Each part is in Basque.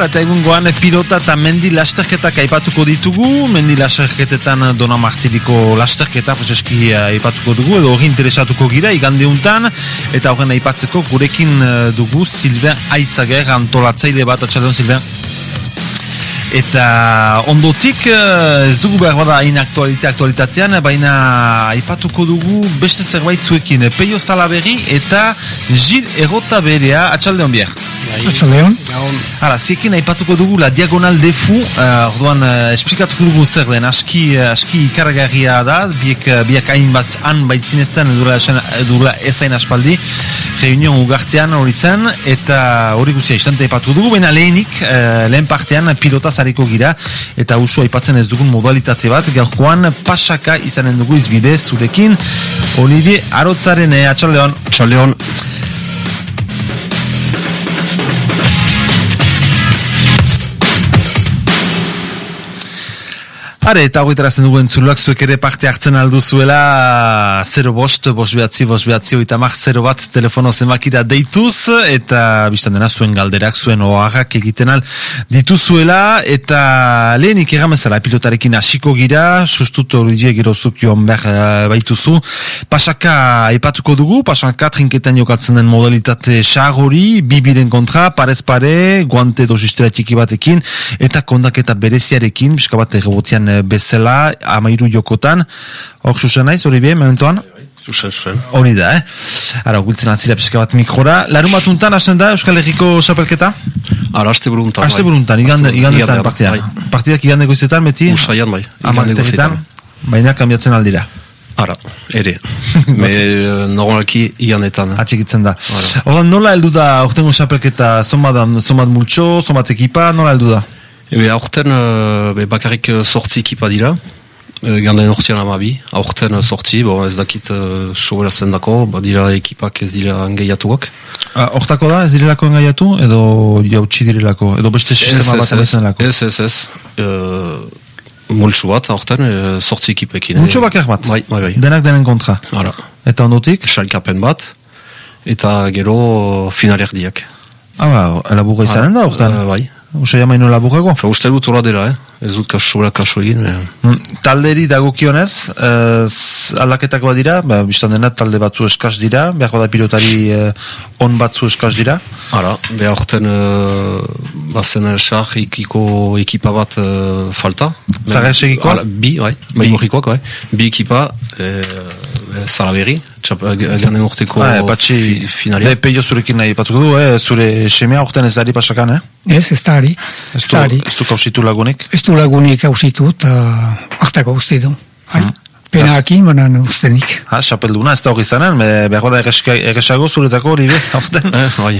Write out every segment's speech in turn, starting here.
Ara, eta egun goan pilota eta mendi lasterketak aipatuko ditugu, mendi lasterketetan Dona Martiriko lasterketa, eski aipatuko dugu, edo hori interesatuko gira, igande untan, eta horren aipatzeko gurekin eh, dugu Silvia Aizager, antolatzaile bat, atxaldeon Silvia. Eta ondotik eh, ez dugu behar bada hain aktualite aktualitatean, baina aipatuko dugu beste zerbait zuekin. Peio Salaberri eta Gil Erota Berea, atxalde hon bier. Atxaldeon. Hala, ziekin aipatuko dugu la diagonal defu, uh, orduan uh, esplikatuko dugu zer den, aski, aski ikaragarria da, biek, biak hain bat han baitzinezten edurla, edurla ezain aspaldi, reunion ugartean hori zen, eta hori guzia istante aipatu dugu, baina lehenik, uh, lehen partean pilota zareko gira, eta usu aipatzen ez dugun modalitate bat, gaurkoan pasaka izanen dugu izbide zurekin, Olivier Arotzaren, eh, atxaldeon. Atxaldeon. Are, eta hori terazten dugu entzuluak zuek ere parte hartzen aldu zuela 0 bost, bost behatzi, bost behatzi oita mar 0 bat telefono zenbakira deituz eta biztan dena zuen galderak, zuen oagak egiten al dituzuela eta lehenik egamezala pilotarekin hasiko gira, sustut hori gero zukion behar uh, baituzu. Pasaka epatuko dugu pasaka trinketan jokatzen den modalitate sagori, bibiren kontra parez pare, guante dosistera txiki batekin eta kondaketa bereziarekin, biska bat egotian bezala, amairu jokotan. Hor, susen naiz, hori bie, mementoan? Susen, susen. Hori da, eh? Ara, gultzen atzira pixka bat mikrora. Larun bat untan, hasten da, Euskal Herriko xapelketa? Ara, haste buruntan. Haste buruntan, igande, igandetan partida. Bai. Partidak igande goizetan, beti? Usaian, bai. Amategitan, baina kambiatzen aldira. Ara, ere. Me, normalki iganetan. Atxikitzen da. Hora, nola heldu da, ortengo xapelketa, zomat, zomat multxo, zomat ekipa, nola heldu da? Ebe, aurten be, bakarrik sortzi ekipa dira, e, ganden urtean amabi, aurten sortzi, bo, ez dakit uh, sobera zendako, ba, dira ekipak ez dira engaiatuak. Hortako da, ez direlako engaiatu, edo jautsi direlako, edo beste sistema bat abezen lako? Ez, ez, ez. Uh, Multsu bat, aurten, uh, sortzi ekipekin. Multsu bakar bat? Bai, bai, bai. Denak denen kontra? Ara. Eta ondotik? Salkapen bat, eta gero finalerdiak. Ah, ba, elaburra izanen da, aurten? Uh, bai. Usai amaino laburrego? Fa, uste dut hola dela, eh? Ez dut kaso, kaso egin. Eh. Talderi dagokionez, eh, aldaketako bat dira, ba, biztan dena talde batzu eskaz dira, behar bada pilotari eh, on batzu eskaz dira. Hala, behar orten eh, bazen esar ikiko ekipa bat eh, falta. Zara esegiko? Bi, bai, bai, bai, bi ekipa, eh, Zalaberri, ganden urteko ah, patxi, finalia. Be, peio zurekin nahi patuko du, eh? zure semea urten ez dari pasakan, eh? Ez, ez dari. Ez du, ez du kausitu lagunik? Ez du lagunik kausitu, eta hartako uste du. Hmm. Pena hakin, baina ustenik. Ha, xapelduna, ez da hori zanen, behar da erresago zuretako hori be, haften? Eh, bai,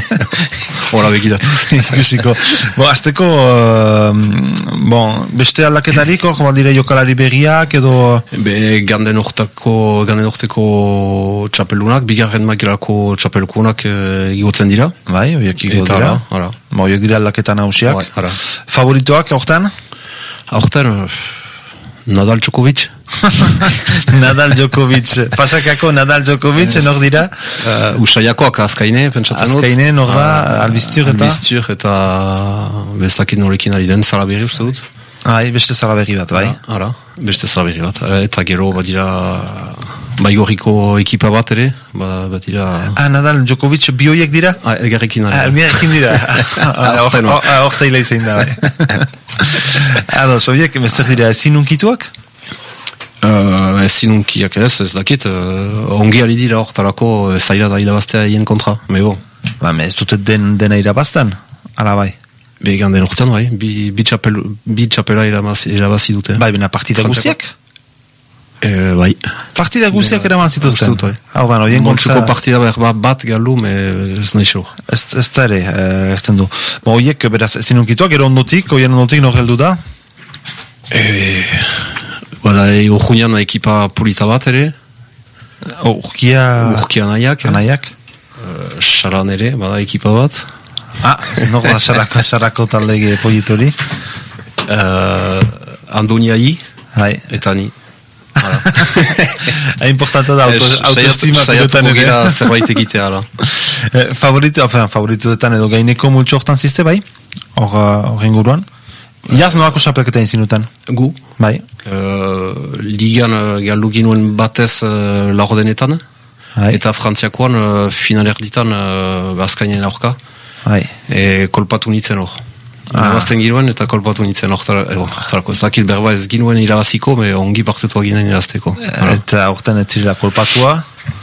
hora begirat. Ikusiko. Bo, azteko, bon, beste aldaketarik, hor, baldire jokalari berriak, edo... Be, ganden ortako, ganden orteko txapelunak, bigarren makilako txapelukunak egigotzen dira. Bai, horiek egigo dira. Eta, ara. Ba, horiek dira aldaketan hausiak. Bai, ara. Favoritoak, hortan? Hortan, Nadal Djokovic. Nadal Djokovic. Pasakako Nadal Djokovic, yes. nor dira? Uh, Usaiakoak azkaine, pentsatzen dut. Azkaine, nor da, uh, albiztur eta? Albiztur eta bezakit norekin ari den, zaraberri uste dut. Ah, beste zaraberri bat, bai. Ara, beste zaraberri bat. Eta gero, bat dira, baigorriko ekipa bat ere, ba, bat dira... Ah, Nadal Djokovic bioiek dira? Ah, elgarrekin ari. Ah, elgarrekin dira. Hor zaila izan da, bai. Ado, sobiek, mezer dira, zinunkituak? Uh, ez zinunkiak ez, ez dakit, uh, ongi ari dira hortarako zaila da irabaztea hien kontra, me bo. Ba, me ez dute den, dena irabazten, ala bai. Be, ganden urtean bai, bi, bi, txapel, bi txapela irabazi, dute. Bai, bina partida guziak? E, bai. Partida guziak eraman zituzten? Bai. Hau da, no, jen gontza... partida behar bat, galu, me ez nahi xo. Ez, ez da ere, eh, erten du. Ba, oiek, beraz, zinunkituak, ero ondotik, oien ondotik, nor heldu da? E, bada, e, urgunian ekipa pulita bat ere. Urkia... Urkia nahiak. Nahiak. Saran ere, bada ekipa bat. Ah, nor da sarako, sarako talde politori? Uh, Andoniai. Hai. Eta ni. Ha importante da auto, autoestima pilotan ere. Zerbait egitea, ala. favorito, enfin, favoritoetan edo gaineko multxo hortan ziste, bai? hor uh, hor inguruan. Iaz noako xapelketa inzinuten, Gu, bai? uh, ligan uh, galdu ginuen batez uh, laurdenetan, Bai, eta frantziakoan uh, finalerditan uh, azkainen aurka, bai. e, kolpatu nitzen hor. Ah. Irabazten ginuen eta kolpatu nitzen hortarako. Ez dakit berba ez ginuen irabaziko, me ongi partetua ginen irazteko. Eta aurten ez zirela kolpatua.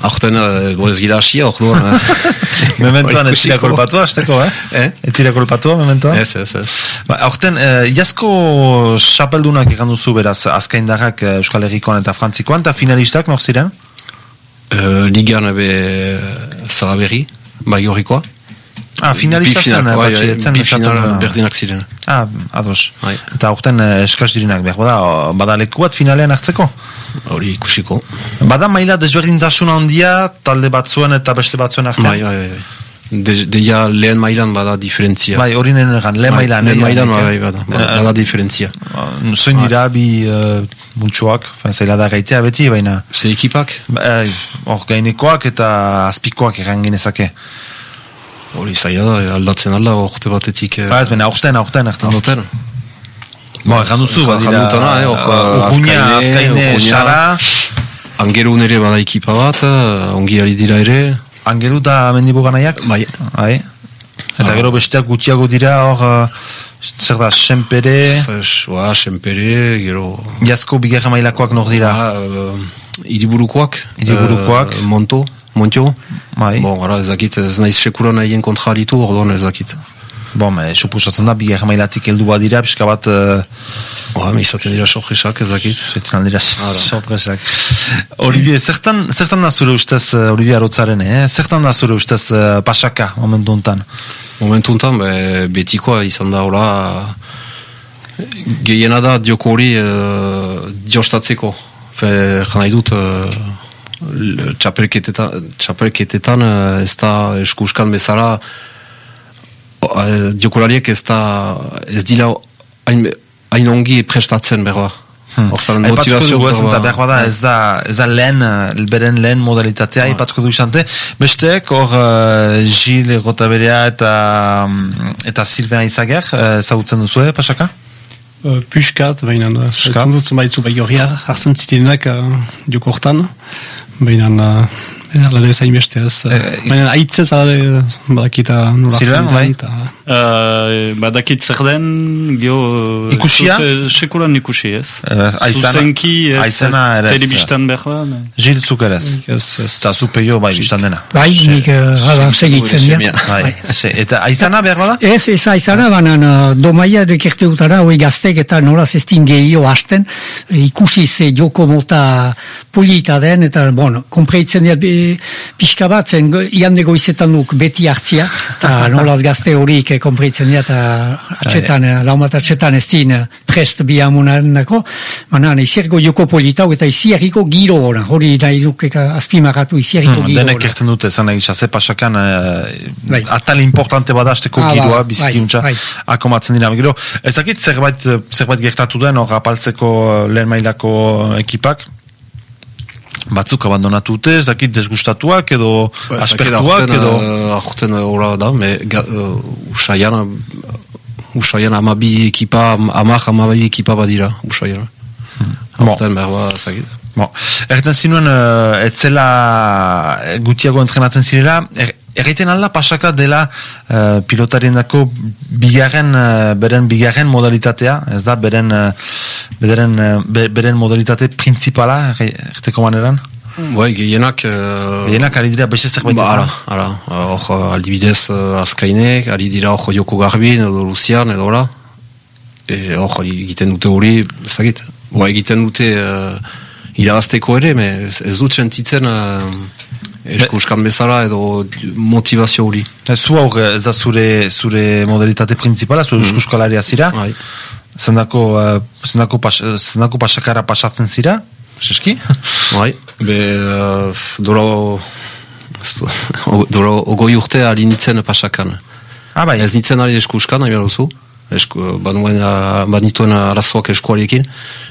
Aurten, uh, bo ez gira asia, orduan. eh. Mementoan ez Ikusiko. kolpatua, azteko, eh? Eh? Ez zirela kolpatua, mementoan? Ez, ez, ez. Ba, aurten, eh, iazko xapeldunak ikan duzu beraz, azkaindarrak eh, Euskal Herrikoan eta Frantzikoan, eta finalistak nor ziren? Uh, ligan ebe Zaraberri, bai horrikoa. Ah, finalista zen, eh, bai, bai, etzen berdinak ziren. Ah, ados. Bai. Eta aurten eh, eskaz dirinak, behar bada, bada leku bat finalean hartzeko? Hori ikusiko. Bada maila desberdintasuna handia, talde batzuen eta beste batzuen artean? Bai, bai, bai. bai. De, deia lehen mailan bada diferentzia. Bai, hori nire egan, lehen Bai, mailan. Lehen eh, mailan, bai, bada, bada, Eh, bada diferentzia. Zoin dira bi uh, multsuak, zaila da gaitea beti, baina Ze ekipak, eh, hor gainekoak eta azpikoak egan genezake. Hori zaila da, aldatzen alda, orte batetik. eh, Ba ez, baina aurten, aurten, aurten. Aurten. Bo, egan duzu, Jan badira, dutena, eh, hor, uh, Urruña, Azkaine, Azkaine, Urruña. Sara, Angerun ere bada ekipa bat, eh, ongi ari dira ere. Angeru da mendibuga nahiak? Bai. Bai. Eta Ah. gero besteak gutxiago dira, hor, uh, zer da, Senpere, Zes, oa, senpere, gero... Jasko bigarra mailakoak nor dira. Ah, uh, iriburukoak. Hiriburukoak. eh, monto, Montio. Bai. Bon, ara, ez dakit, ez naiz sekura nahien kontra alitu, orduan ez dakit. Bon, me, supusatzen da, bigarra mailatik heldu badira, pixka bat, uh, Oa, me izaten dira sorpresak, ez dakit. Zetzen aldira, Hala. sorpresak. Olivier, zertan, zertan da zure ustez, uh, Olivier Arotzaren, eh? Zertan da zure ustez uh, pasaka, momentu hontan? Momentu enten, be, betikoa izan da, hola, gehiena da dioko hori uh, diostatzeko. Fe, jana idut, uh, txapelketetan, txapelketetan uh, ez da eskuskan bezala, uh, diokolariek ez da, ez dila hain, hain ongi prestatzen berba. Hmm. Aipatuko motivazio eta behar bada ez da, ez da lehen, uh, beren lehen modalitatea, Bai. aipatuko dugu izante. Besteek, hor, uh, Gil Rotaberea eta, eta Silvain Izager, uh, ezagutzen duzu, eh, pasaka? Uh, Puskat, baina uh, zaitzen dut zenbait zu bai horria hartzen zitenak uh, joko hortan, baina uh, ala da zain beste ez. Uh, Eh, baina aitzez ala da badakita nola zen bai. Uh, badakit zer den, gio... Ikusia? Sekulan ikusi ez. Eh, aizana- Zuzenki ez. aizana ere ez, Telebistan behar da. Gil zuk ere ez. Ez, ez. Eta zupeio, bai, biztan dena. Bai, nik uh, hala segitzen dira. Bai, se, eta aizana behar bada? Ez, ez aizana, banan uh, domaia dekerte utara, hoi gaztek eta nola zestin gehio hasten, e, ikusi ze joko mota polita den, eta, bon, kompreitzen dira pixka bat, zen iande goizetan duk beti hartzia, eta nolaz gazte horik eh, kompreitzen dira, eta atxetan, eh, laumat atxetan ez din eh, prest bi amunan dako, banan, iziergo joko polita, hau eta izierriko giro hori, hori nahi duk azpimarratu izierriko Hmm, giro denek erten dute, zan egisa, ze pasakan eh, Bai. atal importante badazteko Ah, giroa, bai, bizikiuntza, bai, akomatzen dira. Gero, ezakit zerbait, eh, zerbait gertatu den, hor apaltzeko eh, lehen mailako ekipak, batzuk abandonatu dute, ezakit desgustatuak edo Ba, aspertuak edo... eh, aurten hola da, me, ga, uh, usaian, usaian amabi ekipa, am- amak amabi ekipa badira, usaian. Bon. Aurten berba, zagit. Bon, erreten zinuen, uh, etzela eh, gutiago entrenatzen zirela, er, erreiten alda pasaka dela uh, pilotarien dako bigarren, uh, beren bigarren modalitatea, ez da, beren, uh, beren, uh, be- beren modalitate principala, erre- erreteko maneran? Bai, gehienak... Uh, Gehienak ari dira beste zerbait. Ba, ara, ara, hor uh, aldibidez uh, azkainek, ari dira hor joko garbin, edo luzian, edo ora. E, hor egiten dute hori, ezagit. Ba, egiten dute uh, irabazteko ere, me ez, ez dut sentitzen uh, eskuskan bezala edo motivazio hori. Ez zu hor, ez da zure, zure modalitate principala, zure mm. euskalaria zira, Bai. zendako, uh, zendako, pas, zendako pasakara pasatzen zira, Seski? Bai, be, uh, du- o- doro, ogoi urte ari nintzen pasakan. Ah, bai. Ez nintzen ari eskuskan, nahi beruzu. Esku, banuen, banituen arazoak eskuarekin.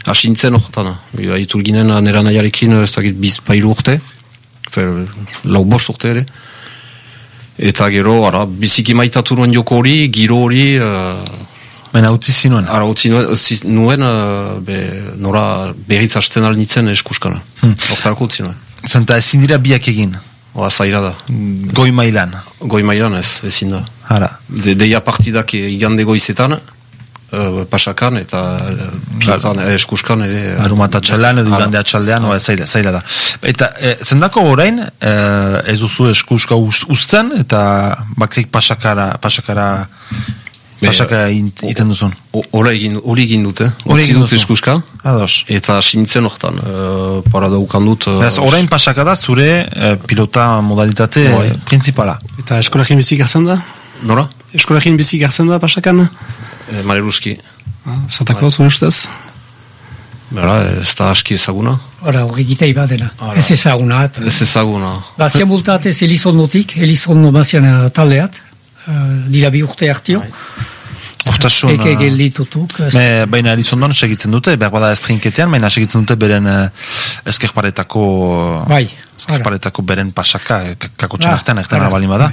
Hasi nintzen horretan. Aitul ginen nera nahiarekin, ez dakit biz pailu urte. Fer, lau bost urte ere. Eta gero, ara, biziki maitatu nuen joko hori, giro hori, uh, Baina utzi zinuen. ara, utzi nuen, utzi nuen uh, be, nora berriz hasten alnitzen eskuskana. Hmm. Hortarako utzi nuen. Zenta ezin dira biak egin. Oa, zaila da. Goi mailan. Goi mailan ez, ezin da. Hala. De, deia partidak igande goizetan, uh, pasakan eta eh, eskuskan ere. uh, Aruma atxaldean edo Hala. igande atxaldean, oa, zaila, zaila da. Eta e, zendako orain, e, ez duzu eskuska uz- uzten, eta bakrik pasakara, pasakara, pasaka int- iten duzun. Hori egin, hori egin dute, Hori egin dute eskuska, Ados. eta sintzen hortan, uh, para daukan dut. Uh, Beraz, orain pasaka da zure e, pilota modalitate Bai. principala. Eta eskolegin bizik hartzen da? Nora? Eskolegin bizik hartzen da pasakan? E, Mareruski. Ah, Zatako, zure ustez? Bera, ez da aski ezaguna. Ora, hori gitei badena. Hala. Ez ezaguna. eta- Ez ezaguna. Bazian bultatez Elizondotik, Elizondo bazian eh, taldeat, uh, dira bi urte hartio. Urtasun. Eke eh, gelditutuk. ez- Me, baina Elizondon segitzen dute, behar bada ez trinketean, baina segitzen dute beren uh, eskerparetako Bai, eskerparetako beren pasaka, eh, kakotxan Ah, artean, erten ara. balin bada.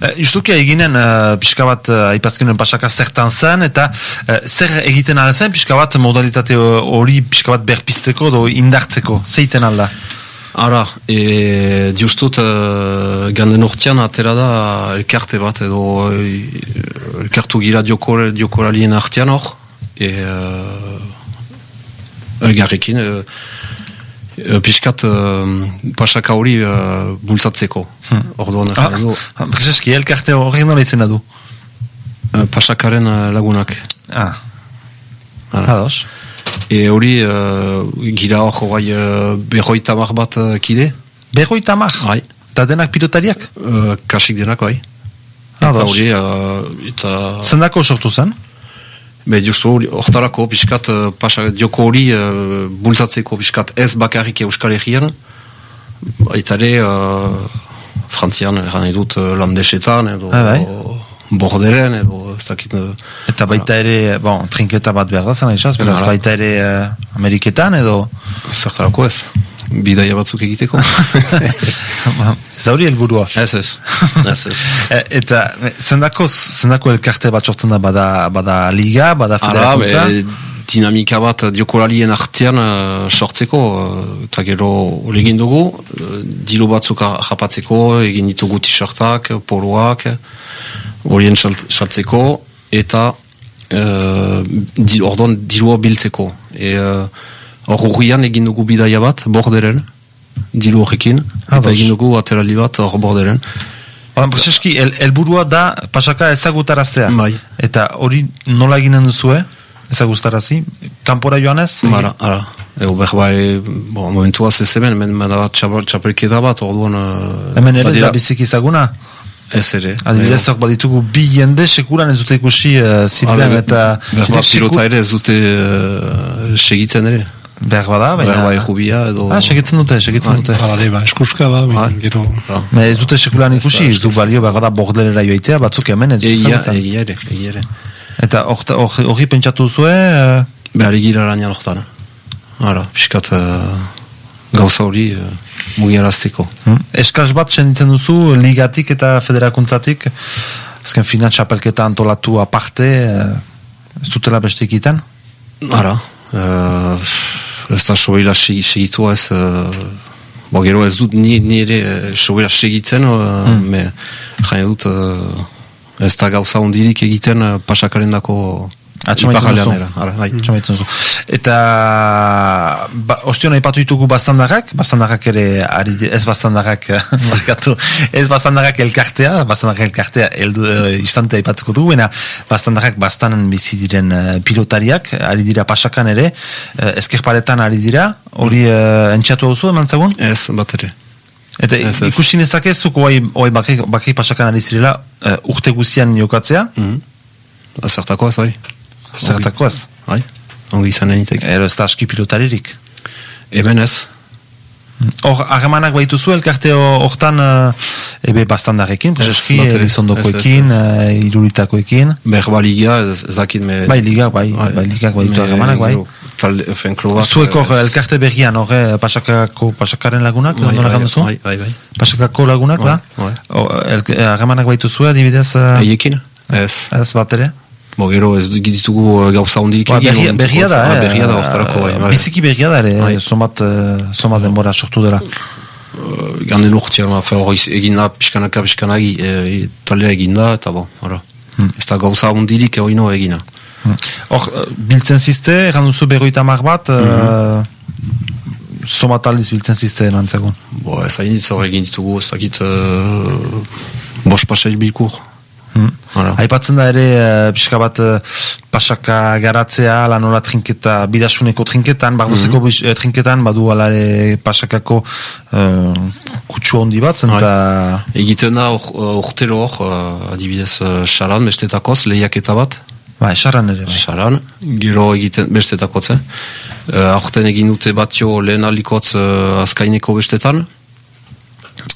Uh, justuki eginen, uh, pixka bat, uh, aipazkinen pasaka zertan zen, eta eh, zer egiten ala zen, pixka bat modalitate hori pixka bat berpisteko, do indartzeko, zeiten alda. Ara, e, justut, uh, ganden urtean atera da elkarte bat, edo e, elkartu gira diokor, diokoralien artean hor, e, uh, elgarrekin, e, e, pixkat uh, pasaka hori uh, bultzatzeko. Orduan, Ah, du, ah, Prezeski, elkarte horrek nola izena du. uh, pasakaren uh, lagunak. Ah, Hala. ados. E hori, uh, gira hor, uh, berroita mar bat uh, kide, Berroita mar, bai, eta denak pilotariak? uh, kasik denak, bai. Eta Ados. hori, uh, eta... Zendako sortu zen? Be, justu hori, hortarako, piskat, uh, pasa, dioko hori, uh, bultzatzeko, piskat, ez bakarrik Euskal Herrian, eta ere, uh, frantzian, eran nahi dut, uh, landesetan, edo, Ah, bai. Borderen, edo, ez dakit, uh, Eta baita ere, bon, trinketa bat behar da zen, aizaz, beraz, baita ere eh, Ameriketan edo... zertarako ez, bidaia batzuk egiteko. Ez da hori helburua. ez ez, ez ez. E, eta e, zendako, zendako elkarte bat sortzen da, bada, bada liga, bada Ara, federakuntza? be, dinamika bat diokolalien artean uh, sortzeko, uh, eta gero hori egin dugu, uh, diru batzuk ha- japatzeko, egin ditugu t-shirtak, poloak, horien salt- saltzeko, eta uh, di, ordon dirua biltzeko. E, uh, hor urrian egin dugu bidaia bat, borderen, diru horrekin, eta egin dugu aterali bat hor borderen. Ba, Prezeski, el, helburua da pasaka ezagutaraztea. Bai. Eta hori nola eginen duzue, ezagutarazi? Kanpora joanez? Bara, ara. Ego behar bai, bo, momentuaz ez hemen, hemen da txapel, txapelketa bat, orduan... Uh, Hemen ere ez badira- da biziki ezaguna? Ez ere. Adibidez, hor baditugu bi jende sekuran ez dute ikusi uh, zirben Hala, eta... behar ba, pilota ere ez dute uh, segitzen ere. Behar bada, baina... Behar bai jubia edo... Ah, segitzen dute, segitzen Bai. dute. Hala, de, ba, eskuska, ba, gero... Me ez dute sekulan ikusi, Ez ez du ez balio, behar da bordelera joitea, batzuk hemen ez dut Egia, zagutzen. egia ere, egia ere. Eta hor- hor- horri pentsatu zue, uh, Behar egira arañan hortan. Ara, piskat uh, gauza hori uh, mugiarazteko. hmm? eskaz bat senditzen duzu, ligatik eta federakuntzatik, azken fina txapelketa antolatu aparte, uh, ez dutela beste ikiten? Ara, uh, ez da sobeila segi- segitua ez, uh, gero ez dut ni, ni sobeila segitzen, uh, Mm. me jain dut uh, ez da gauza ondirik egiten uh, pasakaren dako Atxamaitzen. Ara, bai. Eta ba, ostion aipatu ditugu bastandarrak, bastandarrak ere ari, ez bastandarrak markatu, ez bastandarrak elkartea, bastandarrak elkartea eldu, uh, istante aipatuko dugu, baina bastandarrak bastanen bizi diren eh, pilotariak, ari dira pasakan ere, uh, ezkerparetan ari dira, hori uh, entxatu duzu eman zagun? Ez, bat ere. Eta Ez, ez. ikusi nezakezuk oai, oai bakri, bakri pasakan ari zirela, uh, urte guzian jokatzea, Mm Zertako ez, bai. zertako ez? Bai, ongi izan enitek. Ero ez da aski pilotaririk. Hemen ez. Hor, harremanak baituzu elkarte ho- hortan, uh, ebe bastandarekin, prezeski, batere. elizondokoekin, uh, iruritakoekin. Berba liga, ez, dakit me... Bai, ligak, bai, bai, ligak baitu me- harremanak, bai. Talde, fen, klubak... Zuek hor, ez- elkarte berrian, hor, eh, pasakako, pasakaren lagunak, Bai, nola bai, ganduzu? Bai, bai, bai. Pasakako lagunak, Bai, da? bai. O, el- Harremanak baituzu, adibidez, uh, Haiekin? Ez. ez bat ere? Bo, gero ez ditugu gauza hondik Ba, berria, berria da, eh? Berria da, hortarako, bai, bai. Biziki berria da, ere, Bai. somat, eh, somat denbora sortu dela. Ganden urtean, ma, fe, hori egin da, pixkanaka, pixkanaki, e, taldea egin da, eta bo, ora. Hmm. Ez da gauza hondirik egin egina. Hor, eh, biltzen zizte, erran duzu berroita mar bat, Mhm. eh, somat aldiz biltzen zizte mantzegun. Bo, ez hain ditz hor egin ditugu, ez dakit, uh, bos pasai bilkur. Hmm. Aipatzen da ere, uh, pixka bat uh, pasaka garatzea, lan nola trinketa, bidasuneko trinketan, bardozeko mm trinketan, badu ala ere pasakako uh, kutsu handi bat, Bai. zenta... Egiten da, ur- uh, urtero hor, uh, adibidez, uh, saran, bestetakoz, lehiaketa bat, Ba, esaran ere, bai. saran, gero egiten bestetakotz, eh? Uh, aurten egin dute batio lehen alikotz uh, azkaineko bestetan,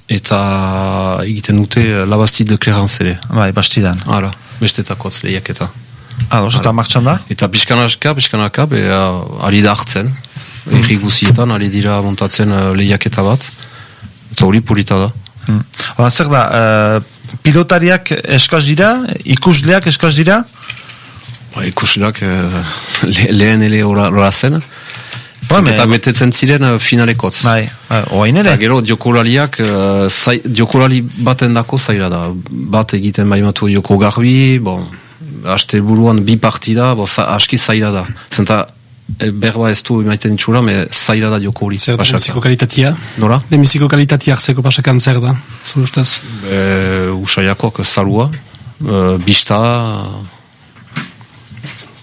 eta egiten dute uh, labaztit de Clarence ere. Bai, bastidan. Hala, bestetakotz lehiaketa. Ados, eta martxan da? Eta pixkanaka, pixkanaka, be, uh, ari da hartzen, erri guzietan, ari dira montatzen uh, lehiaketa bat, eta hori purita da. Hmm. Oda, zer da, uh, pilotariak eskaz dira, ikusleak eskaz dira, Ba, ikusilak uh, le, lehen ele ora zen, Ba, me- eta betetzen ziren uh, finalekotz. bai, bai, oain ere? Eta gero jokolariak, uh, zai, jokolari baten dako zaila da. Bat egiten baimatu joko garbi, bon, haste buruan bi partida, bo, za, aski zaila da. Zenta, e, berba ez du emaiten itxura, me zaila da joko hori. Zer da pasaka. biziko kalitatea? Nora? Lehenbiziko kalitatea hartzeko pasakan zer da? Zure ustez? E, usaiakoak zalua, e, bista,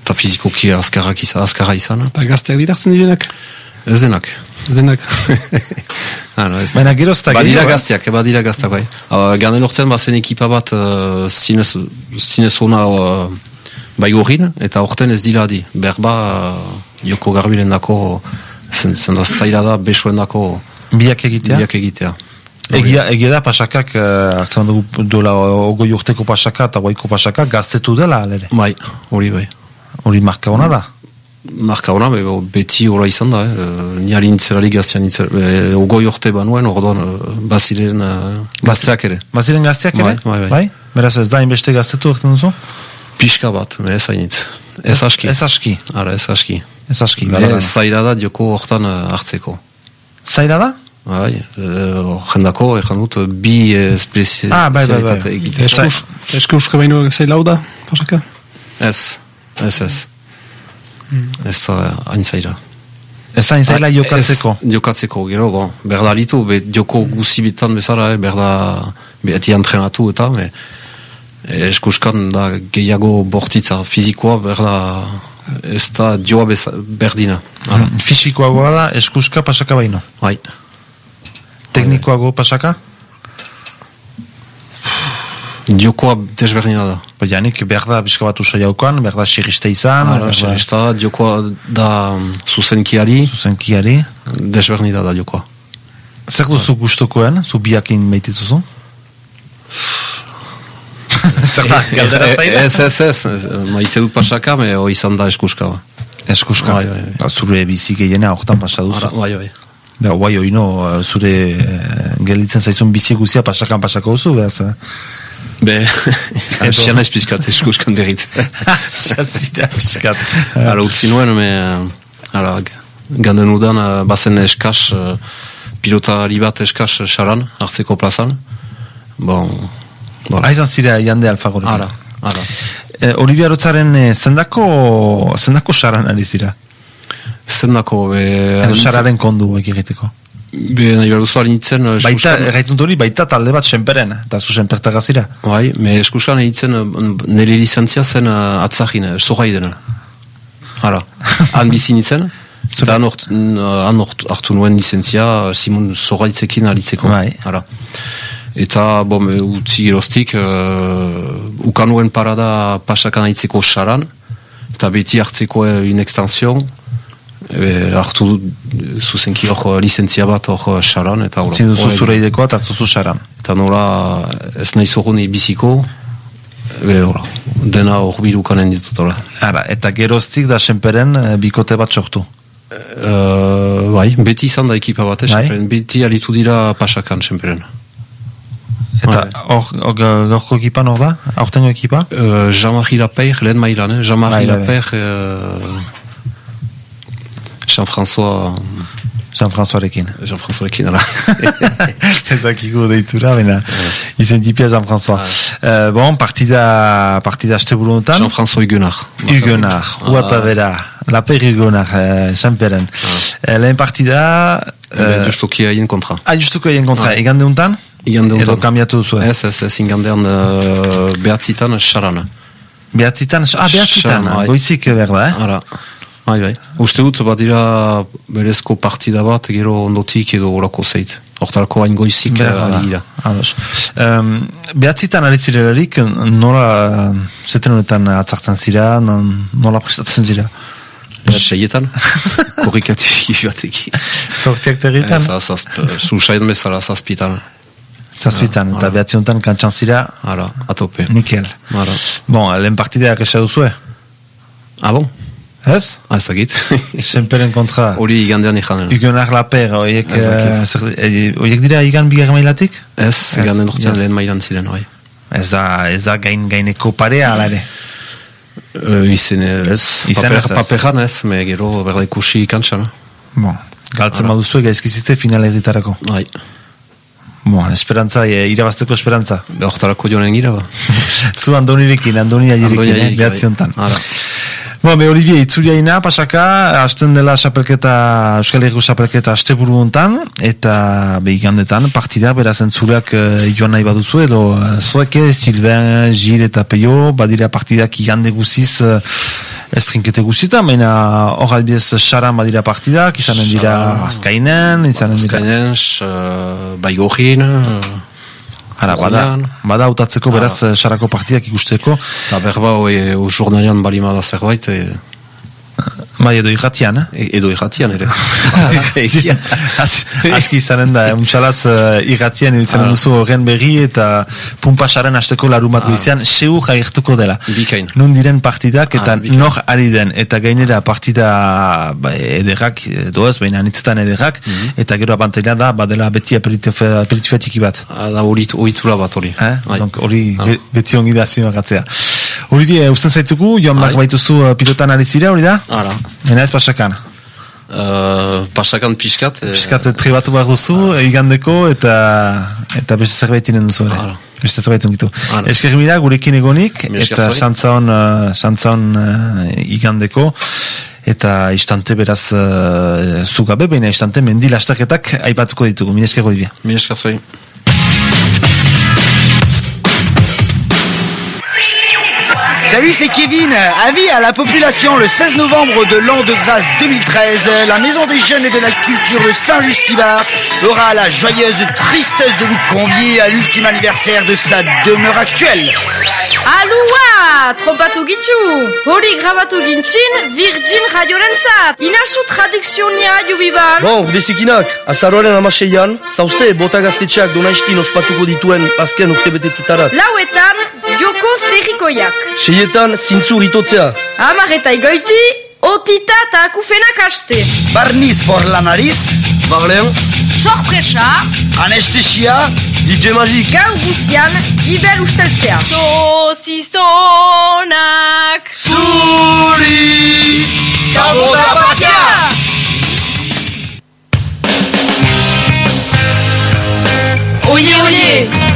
eta fizikoki azkarrak izan, azkarra izan. Eta gazteak dira hartzen direnak? Ez denak. Ez denak. Ah, no, ez Baina gero ez da Badira gehiago, eh? gazteak, badira gazteak, bai. Uh, Ganden urtean bazen ekipa bat uh, zinez, zinez ona uh, bai horrin, eta urtean ez dira di. Berba, uh, joko garbilen dako, zen, zen da zaila da, besoen dako biak egitea. biak egitea. Egia, egia da pasakak, uh, hartzen dugu dola ogoi urteko pasaka eta goiko pasaka gaztetu dela, alere. Bai, hori bai. Hori marka hona da. Marka hona, be, beti ora izan da, eh? ni alintzerari gaztean nintzen, e, ogoi urte banuen, ordoan, uh, baziren uh, gazteak ere. Baziren gazteak ere? Bai, bai, bai. Beraz ez da inbeste gaztetu urten duzu? Pixka bat, me ez hainitz. Ez aski. Ez aski. Ara, ez aski. Ez aski. Me zaila da joko hortan uh, hartzeko. Zaila da? Bai, uh, jendako, ejan dut, bi espezialitate Ah, bai, bai, bai. egiten. Ez- Eskus, eskuska baino zailau da, pasaka? Ez, ez, ez. Ez da hain zaila. Ez da zaila jokatzeko. Ez, jokatzeko, gero, bon, berda alitu, be, joko guzibitan bezala, eh, berda beti entrenatu eta, me, eh, eskuskan da gehiago bortitza fizikoa, berda ez da joa beza, berdina. Mm, Fisikoagoa da, eskuska pasaka baino. bai. Teknikoago pasaka? Jokoa desberdina da. Ba, janik behar da pixka bat usai jaukan, behar da xiriste izan, Hala, behar da ez da, mm, zuzenkiari, zuzenkiari. desberdina da jokoa. Zer duzu gustokoen, zu biakin meitituzu? Zer da, galdera zaila? Ez, ez, ez, ez, maite dut pasaka, me hoi izan da eskuska. ba. Eskuska. Bai, bai, bai. Ba, Zure bizi gehiena hortan pasa duzu. Ara, bai, bai. Da, guai oino, eh, zure eh, gelditzen zaizun bizi guzia pasakan pasako duzu, behaz. Eh? Be, asian ez pizkat eskuskan berriz. Xazira, piskat. Ara, utzi nuen, me, ara, ganden udan, eh, bazen eskas, eh, pilotari bat eskas eh, saran, hartzeko plazan. Bon, bon. Aizan zira jande alfagorik. Ara, ara. Eh, Olivia Rotzaren eh, zendako, zendako saran ari zira? Zendako, be... Edo sararen kondu egiteko. Be, nahi behar duzu alinitzen... eh, Baita, erraitzun hori, baita talde bat senperen, eta zu senpertagaz zira. Bai, me eskuskan egitzen nire lizentzia zen uh, atzahin, zorrai dena. Hala, han bizi nintzen, Zure- eta han, ort, han ort, hartu nuen lizentzia Simon Zorraitzekin alitzeko. Bai. Hala. Eta, bom, utzi geroztik, uh, ukan nuen parada pasakan aitzeko saran, eta beti hartzeko uh, une extension, Ebe, hartu zuzenki hor lizentzia bat hor saran, eta hola. Zin duzu zure idekoa, eta hartuzu saran. Eta nola ez nahi zoruni biziko, ebe, hola, dena hor bilukanen ditut, hola. Ara, eta geroztik da senperen eh, bikote bat sortu. Uh, bai, beti izan da ekipa bat, eh, Bai. senperen. beti alitu dira pasakan senperen. Eta Bai. hor, hor, gaurko ekipan hor da? Aurtengo ekipa? Uh, Jean-Marie Laper, lehen mailan, eh? Jean-Marie Bai, bai, bai. Laper, uh, Jean-François, Jean-Françoirekin. Jean-François Lekin, ala. Ez dakiko deitura, baina izen tipia Jean-François. Eh, bon, partida, partida aste burunetan. Jean-François Huguenar. Huguenar, uata bera. Laper Huguenar, eh, senperen. Eh, lehen partida... Uh, Eh, Justoki haien kontra. ah, justuko egin kontra, Ah. igande untan? Igande Edo untan. kambiatu duzu, eh? Ez, ez, ez, ingandean uh, behatzitan saran. Behatzitan, ah, behatzitan, Sharon, bai. goizik berda, eh? Ara, bai, bai. Uste dut, badira berezko partida bat, gero ondotik edo orako zeit. Hortarako hain goizik ari dira. ados. Um, behatzitan ari zirelarik, nola, zeten honetan atzartzen zira, nola prestatzen zira? Seietan, korrikatifi batekin. Zortziak territan? Az, az, Zuzain bezala zazpitan. Zazpitan, eta Ara. behatzi honetan kantxan zira, Ara, atope. nikel. Ara. Bon, lehen partideak esa duzue, Ah, bon? Ez? Ah, ez dakit. Senperen kontra, Hori igandean ikan. Huguenar Laper, oiek, eh, eh, oiek dira igan bigar mailatik? Ez, igandean urtean lehen mailan ziren, bai. Ez da, ez da gain, gaineko parea, ala ere. Uh, izen ez, Izen paper, paperan ez, me gero berda ikusi kantxan. Bon, galtzen Ara. baduzue gaizkizite final egitarako. Bai, Bon, esperantza, eh, irabazteko esperantza. hortarako joanen gira, ba. Zu Andonirekin, Andoni eh, Airekin, behatzi bai. honetan. Ara. Bon, be, Olivier, itzuriaina, pasaka, hasten dela xapelketa, Euskal Herriko xapelketa aste buru hontan, eta be, igandetan, partida, beraz entzuleak eh, joan nahi baduzu, edo eh, zoeke, Sylvain, Gil eta Peio, badira partidak igande guziz, eh, ez trinkete guzietan, baina hor albiez saran badira partidak, izanen dira azkainen, izanen dira... Azkainen, uh, baigorin, uh, Ara, bada, bada hautatzeko beraz eh, sarako partidak ikusteko, eta berba, oi, o jurnalian balima da zerbait, e, bai edo irratian, eh? edo irratian ere. Az- Aski izanen da, untxalaz uh, irratien izanen Ah. duzu horren berri eta pumpasaren asteko larun bat goizean, seu jairtuko dela. Bikain. Nun diren partidak eta Ah, nor ari den, eta gainera partida ba, ederrak, doaz, baina anitzetan ederrak, eta gero abantaila da, badela beti aperitif- aperitifea txiki bat. Ah, Da hori ohitura bat hori. Eh? Bai. Hori Ah. be- beti ongi da zioagatzea. Hori die, usten zaitugu, joan behar baituzu uh, pilotan ari zira, hori da? Ara. Baina ez pasakan. Uh, pasakan pixkat. eh, Piskat trebatu behar duzu, igandeko, eta eta beste zerbait inen duzu. Hala. Beste zerbait ungitu. Esker mira, gurekin egonik, eta zuei. xantzaon, uh, xantzaon uh, igandeko, eta istante beraz uh, zugabe, baina istante mendi lastaketak aipatuko ditugu. Mila esker goi Mila Salut, c'est Kevin. Avis à la population, le 16 novembre de l'an de grâce 2013, la Maison des Jeunes et de la Culture de Saint-Justibard aura la joyeuse tristesse de vous convier à l'ultime anniversaire de sa demeure actuelle. Alua! Tropatu gitxu! Hori grabatu gintxin Virgin Radiorentzat! Inasu tradukzionia jubiban! Bon, urdezikinak, azaroaren amaseian, zauzte bota gaztetxeak donaistin ospatuko dituen azken urte betetzetarat. Lauetan, joko zerrikoiak. Seietan, zintzu ritotzea. Amaretai goiti, otita eta akufenak haste. Barniz por la nariz, Barlean, Sorpresa, anestesia, DJ Magik. gau guzian, gibel usteltzea. Sosizonak! zuri, kabotapatia! Oie, oie!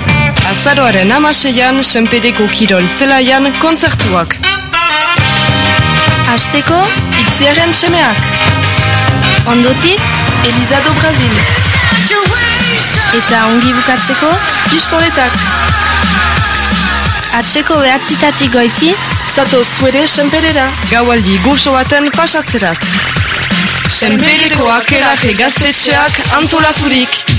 Azaroaren amaseian, senpedeko kirol zelaian kontzertuak. Azteko, Itziaren txemeak. ondotik, Eliza do Brazil. eta ongi bukatzeko, Pistoletak. atseko behatzitatik goiti, Zatoz zuere senpedera. Gaualdi goxo baten pasatzerat. Senpedeko akerake gaztetxeak antolaturik.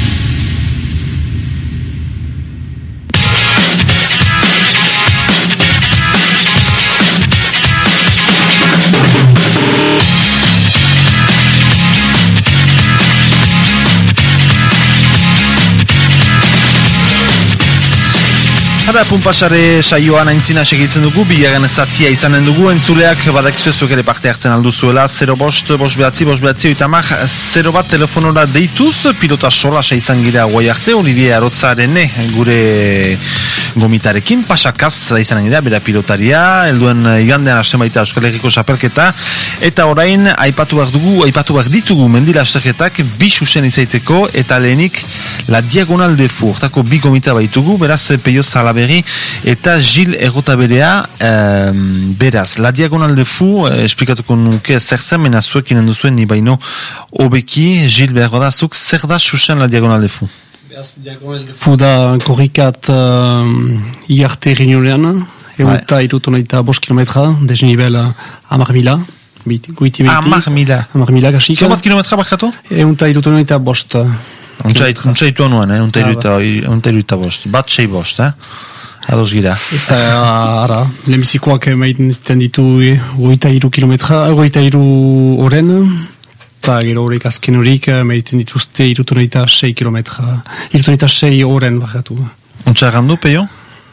Hara, pumpasare saioan aintzina segitzen dugu, bigarren zatia izanen dugu, entzuleak badakizue zuek ere parte hartzen alduzuela, 0 bost, bost behatzi, bost behatzi, oita mar, 0 bat telefonora deituz, pilota sola izan gira guai arte, Olivier Arotzarene gure gomitarekin, pasakaz izanen gira, bera pilotaria, helduen igandean hasten baita Euskal Herriko sapelketa, eta orain, aipatu behar dugu, aipatu behar ditugu mendila asterketak, bi susen izaiteko, eta lehenik, la diagonal de fu, hortako bi gomita baitugu, beraz, peio Salaberri eta Gil Errotaberea um, beraz, la diagonal de fu eh, esplikatuko nuke zer zen mena zuek inen duzuen ni baino obeki Gil behar da zuk zer da susen la diagonal de fu Fu da korrikat uh, iarte riniolean, euta bai. irutu naita bost kilometra, desnivel uh, amar mila. Goiti beti. Amar mila. Amar mila gasika. Zomat kilometra bakatu? Euta irutu naita bost. Untsa itu anuan, eh? Unta iruta bost. Bat sei bost, eh? Ados gira. Eta, ara, lemizikoak maiten ditu goita iru kilometra, goita iru oren, eta gero horrek azken horrek maiten dituzte irutunaita sei kilometra, irutunaita sei oren bakatu. Untsa errandu, peio?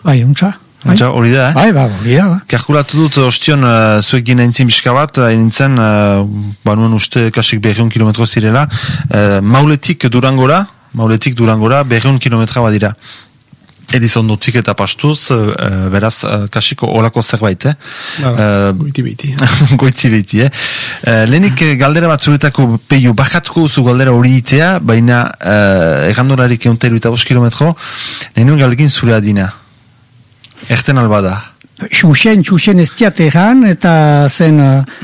Bai, untsa. Untsa, hori da, eh? Bai, bai, hori da. Kalkulatu dut ostion uh, zuek gina entzin biska bat, nintzen, uh, banuen uste kasik berriun kilometro zirela, uh, mauletik durangora, mauletik durangora berreun kilometra badira. Edizon dutik eta pastuz, uh, beraz, uh, kasiko olako zerbait, eh? Uh, goiti beti. goiti beti, eh? Lehenik galdera bat zuretako peio bakatuko zu galdera hori itea, baina uh, errandorarik eunteru eta bost kilometro, lehenun galdekin zure adina. Erten albada. Xuxen, xuxen ez diateran, eta zen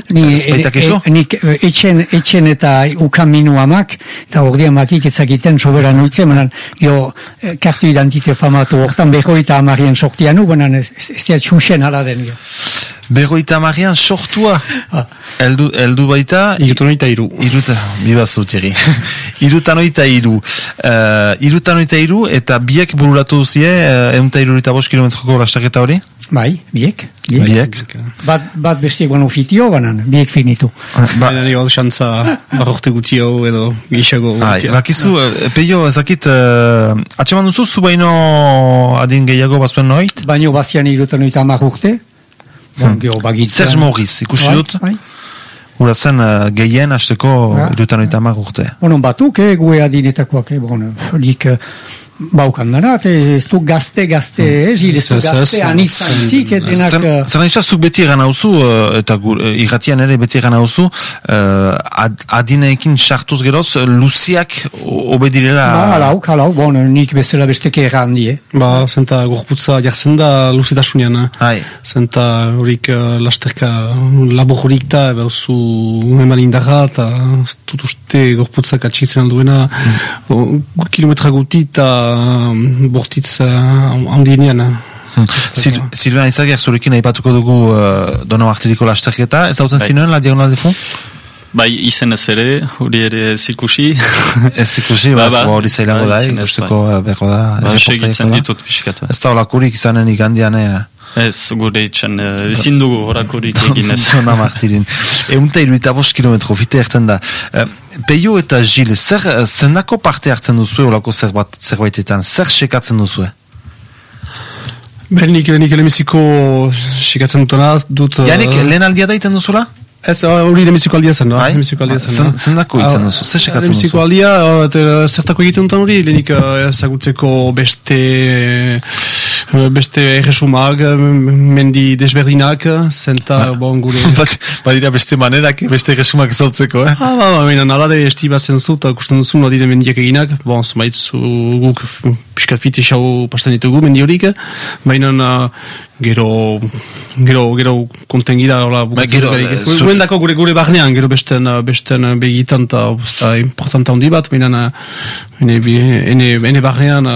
ni, e, e, nik etxen, etxen eta ukaminu amak, eta ordi amakik ezagiten soberan oitzen, banan, jo, kartu identite famatu hortan behoita amarien sortianu, banan ez, ez diat xuxen ala den, jo. Berroita marian sortua. Ah. Eldu, eldu baita... Irutanoita iru. Iruta, biba zuteri. Irutanoita iru. Uh, Irutanoita iru, eta biek bururatu duzie, uh, eunta irurita bost kilometroko lastaketa hori? Bai, biek. Biek. biek. Bat, bat bestiek bano fitio, banan, biek finitu. Ba, Baina nire xantza barrorte gutio edo gixago gutio. Bakizu, uh, peio, ezakit, uh, atseman duzu, zu baino adin gehiago bazuen noit? Baino bazian irutanoita amar urte. Bon, hmm. Serge Morris, ikusi bai, dut? Bai. Ura zen uh, gehien hasteko ja. irutan oita urte. Bonon batuk, eh, gue adinetakoak, eh, bon, lik, uh, baukan dara, ez du gazte, gazte, mm. eh, ez du gazte anitzaitzik, edenak... Zer nahi zazuk beti egan hauzu, eta gur, irratian ere beti egan hauzu, uh, ad, adineekin sartuz geroz, luziak obedirela... Ba, halau, halau, bon, nik bezala besteke egan die. Ba, zenta gorputza jartzen da luzitasunean, hai. zenta horik uh, lasterka labor horik da, eba oso eman indarra, eta dut uste gorputzak atxitzen alduena, mm. kilometra guti eta bortitz handinean. Hmm. Silvana Izagiak zurekin aipatuko dugu uh, dono artiriko lasterketa, ez hau bai. zinuen la diagonal defu? Bai, izen ez ere, hori ere zikusi. ez zikusi, ba, ba, hori zailango da, ikusteko beko da. Ba, segitzen ditut pixkatu. Ez da olakurik izanen igandian, Ez, gure itxan, ezin dugu horakurik egin ez. Dona martirin. Eunta iruita bost kilometro, fite erten da. Peio eta Gil, zer, zendako parte hartzen duzu olako zerbaitetan, zer sekatzen duzu? Ben, nik, nik elemiziko sekatzen dutona dut... Janik, lehen aldia da iten duzula? Ez, hori demiziko aldia zen, no? Bai? Demiziko aldia zen, no? Zendako egiten duzu, zer sekatzen duzu? Demiziko aldia, zertako egiten duten hori, lehenik ezagutzeko beste beste erresumak, mendi desberdinak, zenta, ba, bon, gure... Bat, badira beste manerak, beste erresumak zautzeko, eh? Ah, ba, ba, baina nalade estibatzen zu, eta kusten duzu, badire mendiak eginak, bon, zumaitzu guk piskat fite xau pastan ditugu mendi horik, baina gero gero gero konten gira hola ba, gero zuen dako gure gure barnean gero besten besten begitan ta sta importante handi bat baina ene ene ene barnean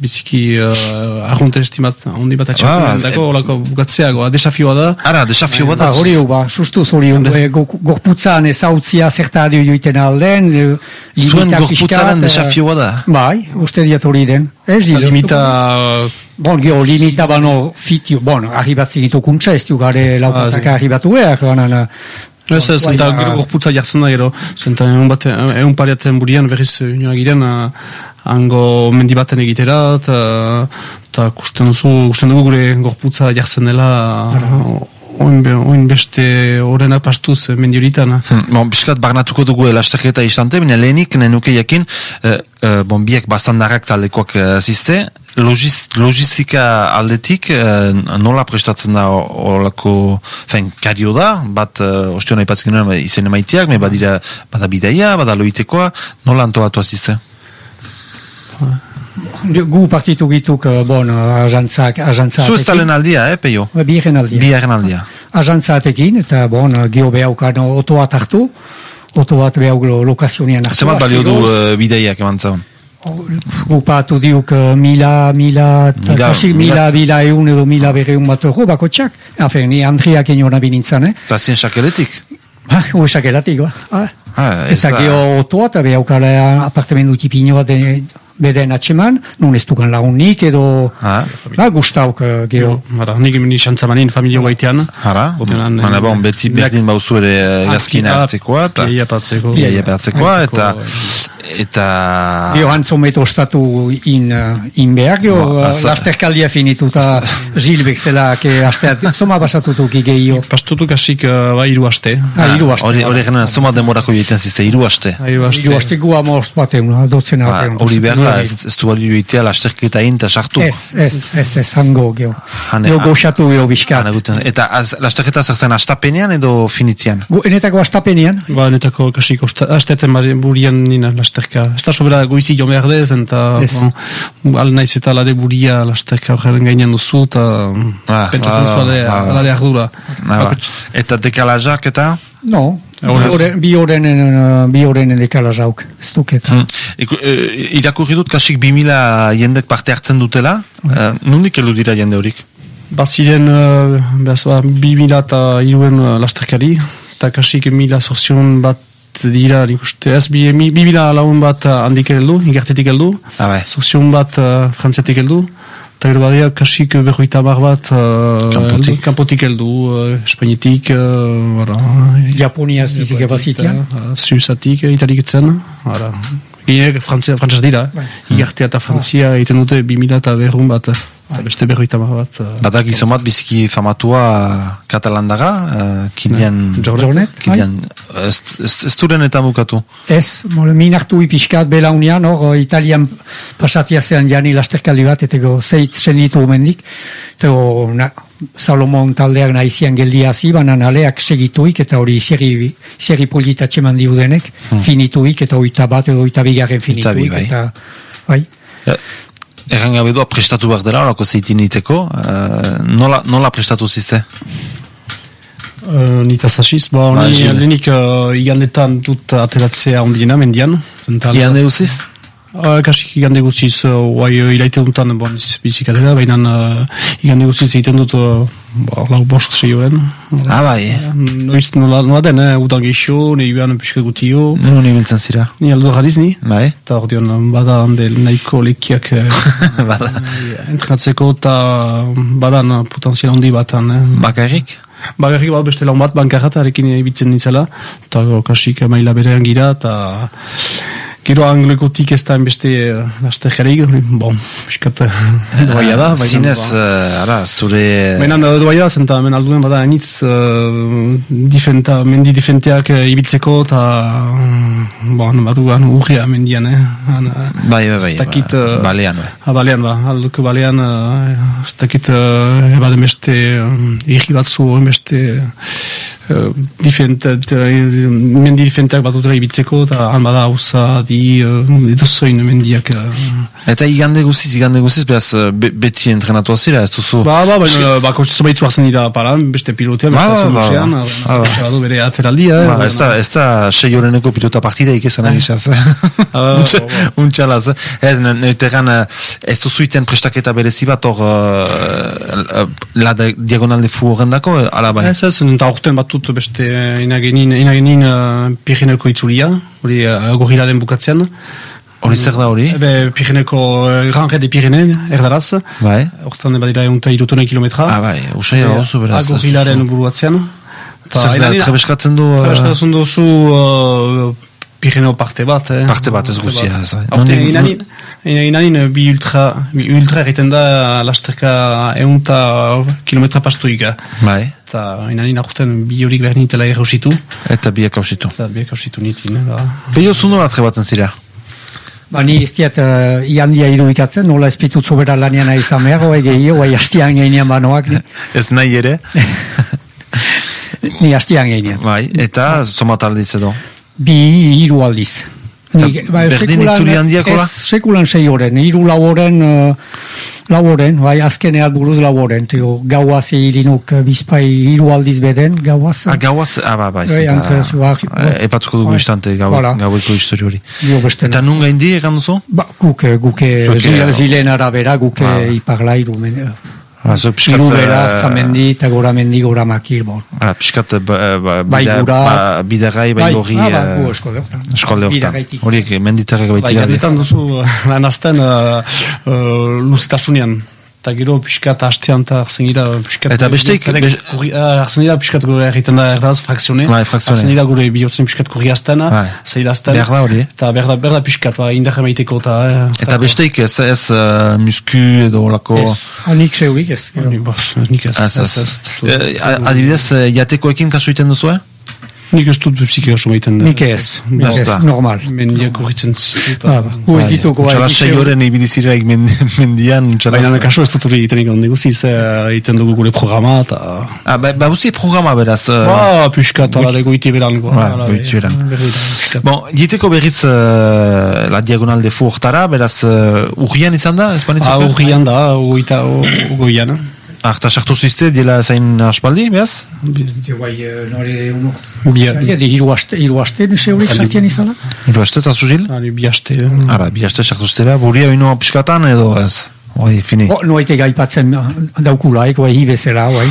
biziki uh, arrunte estimat ondi bat atxakunen ah, dako, olako bukatzeago, desafioa da. Ara, desafioa da. Hori ba, sustuz hori, gorputzan ezautzia zerta adio joiten alden. Zuen gorputzaren desafioa da. Bai, uste diat hori den. Ez, limita... Bon, gero, limita bano fitio, bon, arribatzi gitu kuntza, ez gare laukatak ah, arribatu eak, banan, Ez, ez, eta gero gorputza jartzen da gero, zenta egun bat, egun pariatzen burian berriz unioa giren, hango mendibaten egitera, eta kusten duzu, kusten dugu gure gorputza jartzen dela, oin, be- oin beste horrena pastuz mendi horitan. Hmm, bon, biskat barnatuko dugu lasterketa istante, bine lehenik nenuke jakin, eh, eh, bon, biek bastandarrak taldekoak eh, ziste, logiz, logistika aldetik eh, nola prestatzen da o- olako, fein, kario da, bat, eh, ostion aipatzen genuen izen emaiteak, me badira, bada bidaia, bada loitekoa, nola antolatu azizte? Gu partitu gituk, eh, bon, ajantzak, ajantzak. Zu ez talen aldia, eh, peio? Biaren aldia. Biaren aldia. Ajantzatekin, eta bon, geho behaukan oto bat hartu, oto bat behauk lo- lokazionian hartu. Zemat balio du uh, bideiak eman zaun? Gupatu diuk eh, mila, mila, Mila, kasik mila- mila, eun edo mila berreun bat euro bako txak. Hafen, ni Andriak eniona binintzan, eh? Eta zien sakeletik? Ah, Uesak eratik, ba. Ah. Ah, ez Eta da- geho otoa, eta behaukala apartamentu tipino bat de- beden atxeman, nun ez dukan lagunik edo, Ah. ba, gustauk eh, geho. Hara, nik ni xantza manin familio gaitean. Hara, mana eh, bon, beti berdin bauzu ere gazkina ah, hartzekoa, eta biaia hartzeko. biaia hartzekoa, eta Hartzeko, eta Geho antzomet ostatu in, uh, in behar, geho Ba, uh, lasterkaldia finituta Gilbek zelak eh, asteat, zoma basatutuk gehiago. Pastutu kasik uh, ba hiru aste. Ah, hiru aste. Hori genen, zoma demorako egiten zizte, hiru aste. Hiru aste. Hiru aste gu amost bateun, dotzen Ba, bateun. Hori behar da, ez, ez du balio egitea lasterketa egin eta sartu. Ez, ez, ez, ez, hango geho. Hane- Geho goxatu geho bizkat. Eta az, lasterketa zer zen astapenean edo finitzian? Gu, enetako astapenean, Ba, netako kasik osta- asteten burian nina lasterka. Ez da sobera goizi jo behar dez, eta Ez. bon, al naiz eta lade buria lasterka horren gainean duzu, eta Ah, pentsatzen ba, zu alde, ba, ba. alde ardura. Ah, ba. Eta dekalajak eta? no. Bi bi horren, bi horren edekala jauk, ez duketa. Hmm. E, irakurri dut kasik 2000 jendek parte hartzen dutela. Uh, nundik elu dira jende horik? Baziren, uh, behaz, ba, bi mila eta iruen uh, lasterkari, eta kasik mila sorzion bat dira, nik uste, ez, bi, bi mila laun bat uh, handik heldu, igertetik heldu, Ah, bai. sorzion bat uh, frantziatik heldu, eta gero badia kasik berroita bar bat uh, Kanpotik. heldu, kanpotik heldu, uh, Espainitik, uh, bara, Japoniaz ditik ebazitian. uh, Suizatik, uh, italiketzen, Gehienek frantzia, frantzia dira, igertea eta frantzia egiten dute bi mila eta berrun bat, eta beste berroita bat. Uh, Badak izomat biziki famatua katalandara, uh, Kilian... Jornet, Kilian, ez, duren eta bukatu. Ez, min hartu ipiskat belaunian, hor, Italian pasatia zean jani lasterkaldi bat, etego zeit senditu omendik, etego na, Salomon taldeak nahizian geldia zi, banan aleak segituik, eta hori zerri, zerri polita txeman diudenek, finituik, eta oita bat, edo oita bigarren finituik, bai. eta, bai. Erran gabe doa prestatu behar dela, horako zeitin iteko. Uh, nola, nola prestatu zizte? Uh, nitaz hasiz, ba, Ba, ni Gilles. lehenik uh, igandetan dut ateratzea ondiena, mendian. Zental- Iande uziz? Uh, kasik igande guziz, uh, oai uh, ilaite duntan, bon, ez bizikatera, baina uh, igande guziz egiten dut, uh, ba, lau bost seioen. Ah, bai. Noiz, nola, nola den, eh, udan gehiago, nahi behan piskat gutio. Nun ibiltzen zira? Ni aldo jariz ni, Bai. eta ordeon, bada hande nahiko lekiak Bada. entrenatzeko, eta badan potenzial handi batan. Eh. Bakarrik? Bagarrik bat beste laun bat bankarratarekin ibitzen nintzela, eta kasik maila berean gira, eta gero anglekotik ez da beste uh, lasterkarik, bon, biskat uh, doaia da. Zinez, ba, uh, ara, zure... Baina uh, doaia da, zenta hemen alduen bada anitz uh, difenta, mendi difenteak uh, ibiltzeko, eta bon, batu gan urria mendian, eh? Han, uh, Bai, bai, bai. ez dakit, ba, uh, balean, bai. Ah, balean, ba, alduko balean, uh, ez dakit, uh, ebaden beste, um, irri batzu, beste, uh, difent, uh, mendi difenteak bat dutera ibitzeko, eta han bada hauza di, uh, edozoin mendiak. Uh, Eta igande guziz, igande guziz, beraz, uh, be, beti entrenatua zira, ez duzu... ba, ba, baina, bako zobaitzu hartzen dira paran, beste pilotean, Ba, beste ba, ba, ba. Ba, ba. beste badu bere ateraldia. eh, Ba, ez da, ez da sei horreneko pilota partida ikizan agizaz. ba, ba. Untxalaz. Ez, neuteran, ez duzu iten prestaketa berezi bat hor uh, la diagonal de fu horrendako, ala bai. Ez ez, eta aurten batut beste inagenin, inagenin uh, Pirineko itzulia, hori uh, gorilaren bukatzean. Hori zer da hori? Ebe, Pirineko, uh, Gran Red de Pirene, erdaraz. Bai. Hortan badira egun eta irutone kilometra. Ah, bai, usai hau zu beraz. Gorilaren buruatzean. Zer da, trebeskatzen du... uh, Trebeskatzen duzu uh, Pireneo parte bat, eh? Parte bat ez guzia, ez, eh. Nondik- inanin, inanin eh, bi ultra, bi ultra egiten da lasterka eunta kilometra pastuika. Bai, Eta inanin aurten bi horik behar nitela errausitu. eta biak hausitu. Eta biak hausitu nitin, eh, da. Peio zunola trebatzen zira? Ba, ni ez diat uh, iandia irudikatzen, nola espitut sobera lanian nahi izan behar, oai gehi, oai hastian geinean banoak, ni, Ez nahi ere? ni hastian geinean. bai, eta zomat aldiz edo? Bi hiru aldiz. Ni, Eta berdin itzuli handiakoa? Ez, sekulan sei oren, hiru lau oren, uh, lau oren, bai, azkenean buruz lau oren, tio, gauaz egirinuk uh, bizpai hiru aldiz beden, gauaz. Ah, gauaz, ah, ba, bai, Bai, zeta, antes, ba, eh, epatuko dugu bai. istante gau, Voilà. gaueko histori hori. Eta nun gaindi egan duzu? Ba, guke, guke, zile, eh, zileen arabera, guke Ah. iparla iru, men, Ah, piskat... iru bera, eh, zamendi, eta gora mendi, gora makir, bon. Ara, piskat, ba, ba, Bai, bida- gura. ba, bidagai, bai gorri... ah, ba, eh, eskolde hortan. eskolde hortan. Bidagaitik. Horiek, menditarrek Bai, baitira. jarritan duzu lan azten uh, uh. Eta gero piskat hastean eta arzen gira piskat... Eta besteik- eh, Arzen gira piskat gure egiten da erdaz fraksione. Bai, fraksione. Arzen gira gure bihotzen piskat kurri aztena, Bai. zeirazten. Behar da hori, eh? Eta behar da, behar da piskat, ba, indarra maiteko eta... eh, Eta besteik ez, ez uh, musku edo olako... Ez, hanik zeurik ez. gero. Ni, bof, nik ez. Ez, ez. ez, Eh, a- Adibidez, eh, jatekoekin kasu egiten duzu, eh? Nik ez dut psiki oso maiten. Nik ez, nik Ez da. normal. Mendiak horretzen zitu. Ah, ba, gu ez dituko bai, Txala sei horren ibidiziraik mendian. Baina kaso ez dut hori egiten ikon neguziz, eh, egiten dugu gure programa, eta... Ah, ba, ba, buzi programa beraz... eh, Ba, ala, de goiti beran. goa. Ba, beran. berri da, piskat. Bon, jiteko berriz uh, la diagonal de hortara, beraz uh, urrian izan da, ez Ah, urrian da, ogoita, ogoian. Ah, sartu zizte, diela zain aspaldi, beraz? Jo, bai, eh, nore unort. Hiru aste, hiru aste, ni zeurik sartian izala? Hiru aste eta zuzil? bi aste. Ara, bi aste sartu ziztera, buria oino piskatan edo ez? Oi, fini. Bo, noite gaipatzen daukulaik, bai, hibezela, bai.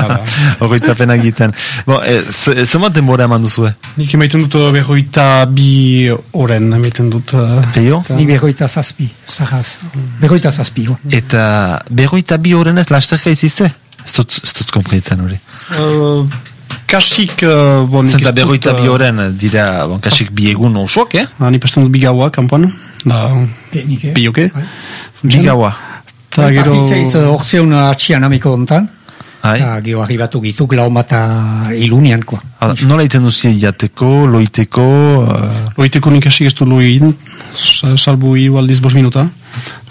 Horreitzapen egiten. Bo, e, ze- zenbat denbora eman duzue? Nik emaiten dut eh, berroita bi oren, emaiten dut. eh, Peio? Ni berroita zazpi, zahaz. Berroita zazpi, go. Eta berroita bi horren ez lasterka izizte? Ez dut, komprenitzen hori. eh, Kasik, uh, bon, nik Zenta berroita bi eh, horren dira, bon, kasik bi egun osoak, eh? ah, Ni pasten dut bi gaua, kanpoan. Da, Pe, nik, eh? bi oke. Bi gaua. Eta gero... Partitzeiz ortzeun atxian amiko ontan, Hai? eta geho arribatu gituk lau mata ilunian, koa. Hala, Nola iten duzien jateko, loiteko... Uh, Loiteko nik hasi ez du lo egin, sa- salbu hiru aldiz bos minuta.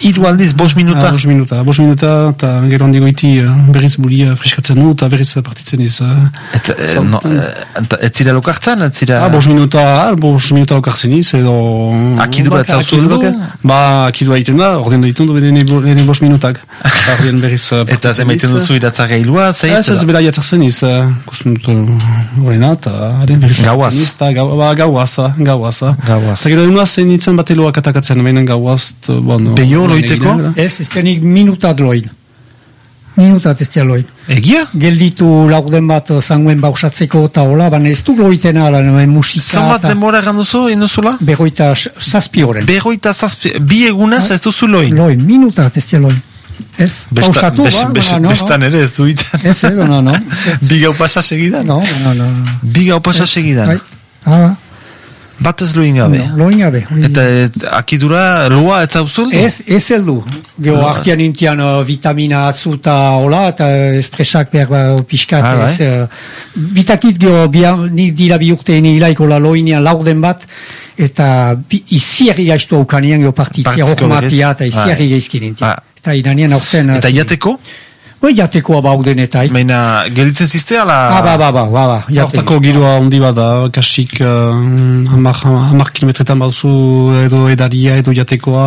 Hiru aldiz, bost minuta? Ah, bos minuta, bos minuta, eta gero handi goiti eh, berriz buria friskatzen du, eta berriz partitzen iz. eh, Eta, eh, no, eh, ez zira lokartzen, ez zira... Ah, bos minuta, ah, bos minuta lokartzen iz, edo... Ba, ez zauzu akidura, heldu? Ba, akidura egiten da, ordean egiten du beren bos minutak. Eta ordean berriz eh, Eta zemaiten duzu idatzarra hilua, zeit? Ez ez bera jatzartzen iz, eh, kusten dut eh, horrena, eta berriz Gauaz. ba, gauaza, gauaza. Gauaz. Eta gero egunaz zen itzen bateloak atakatzen, meinen gauaz, bueno... Peio, horren loiteko? egiten, da. Ez, ez tenik minutat loin. Minutat ez tia loin. Egia? Gelditu laurden bat zanguen bausatzeko eta hola, baina ez du loiten ala, noen musika eta demora egan duzu, induzula? berroita s- zazpi horren. Berroita zazpi, bi egunaz ez duzu loin. Loin, minutat ez tia loin. Ez, Besta, pausatu, bes, ba, bes, no, no, bestan ere ez du iten. Ez, eh, no, no. Bi gau pasa segidan? No, no, no. no. Bi gau pasa segidan? Bai. Ah, Bat ez loin gabe. no, loin gabe. hori- Eta et, akidura loa ez zauzuldu? Ez, ez heldu. Geo artian intian uh, vitamina atzu eta hola, eta espresak behar uh, pixkat. Ah, ez, uh, bitakit geo, bia, ni dira bi urte ni ilaiko la loinean laurden bat, eta bi, iziarri gaiztu aukanean geo partitzia Partitzeko hormatia, berez. eta iziarri Ah. gaizkin intian. Ah. Eta iranean aurten... Eta jateko? Oi, jatekoa bauden eta... Meina, gelitzen ziste ala... Ah, ba, ba, ba, ba, ba. Hortako giroa handi bat da, kasik uh, hamar, hamar kilometretan baduzu edo edaria edo jatekoa.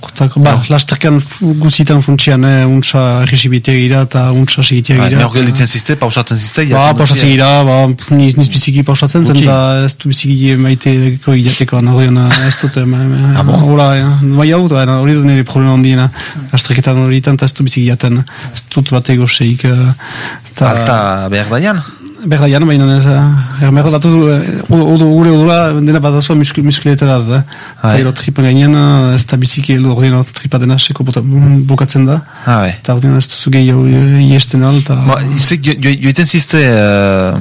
Hortako, ba, lasterkan fu- guzitan funtsian, eh, untsa resibitea gira eta untsa segitea Ba, gira. Mehor gelitzen ziste, pausatzen ziste. Ba, pausatzen gira, ba, niz, niz biziki pausatzen zen, eta ez du biziki maiteko jatekoan, horien ez dut, eh, ma- ma- bon? hola, eh, bai hau, da, hori dut nire problema handiena, lastreketan horietan, eta ez du biziki jaten, ez dut bat egoseik, eh, eta... Alta behar daian. Berda jan, baina ez, ermerro datu, gure odura, dena bat azua muskletera da. Eta gero tripa gainean, eh, ez da biziki heldu ordien tripa dena seko bota- bukatzen da. Ah, bai. Eta ordien ez duzu gehiago eh, iesten al. Ma, izek, jo, jo, joiten ziste uh,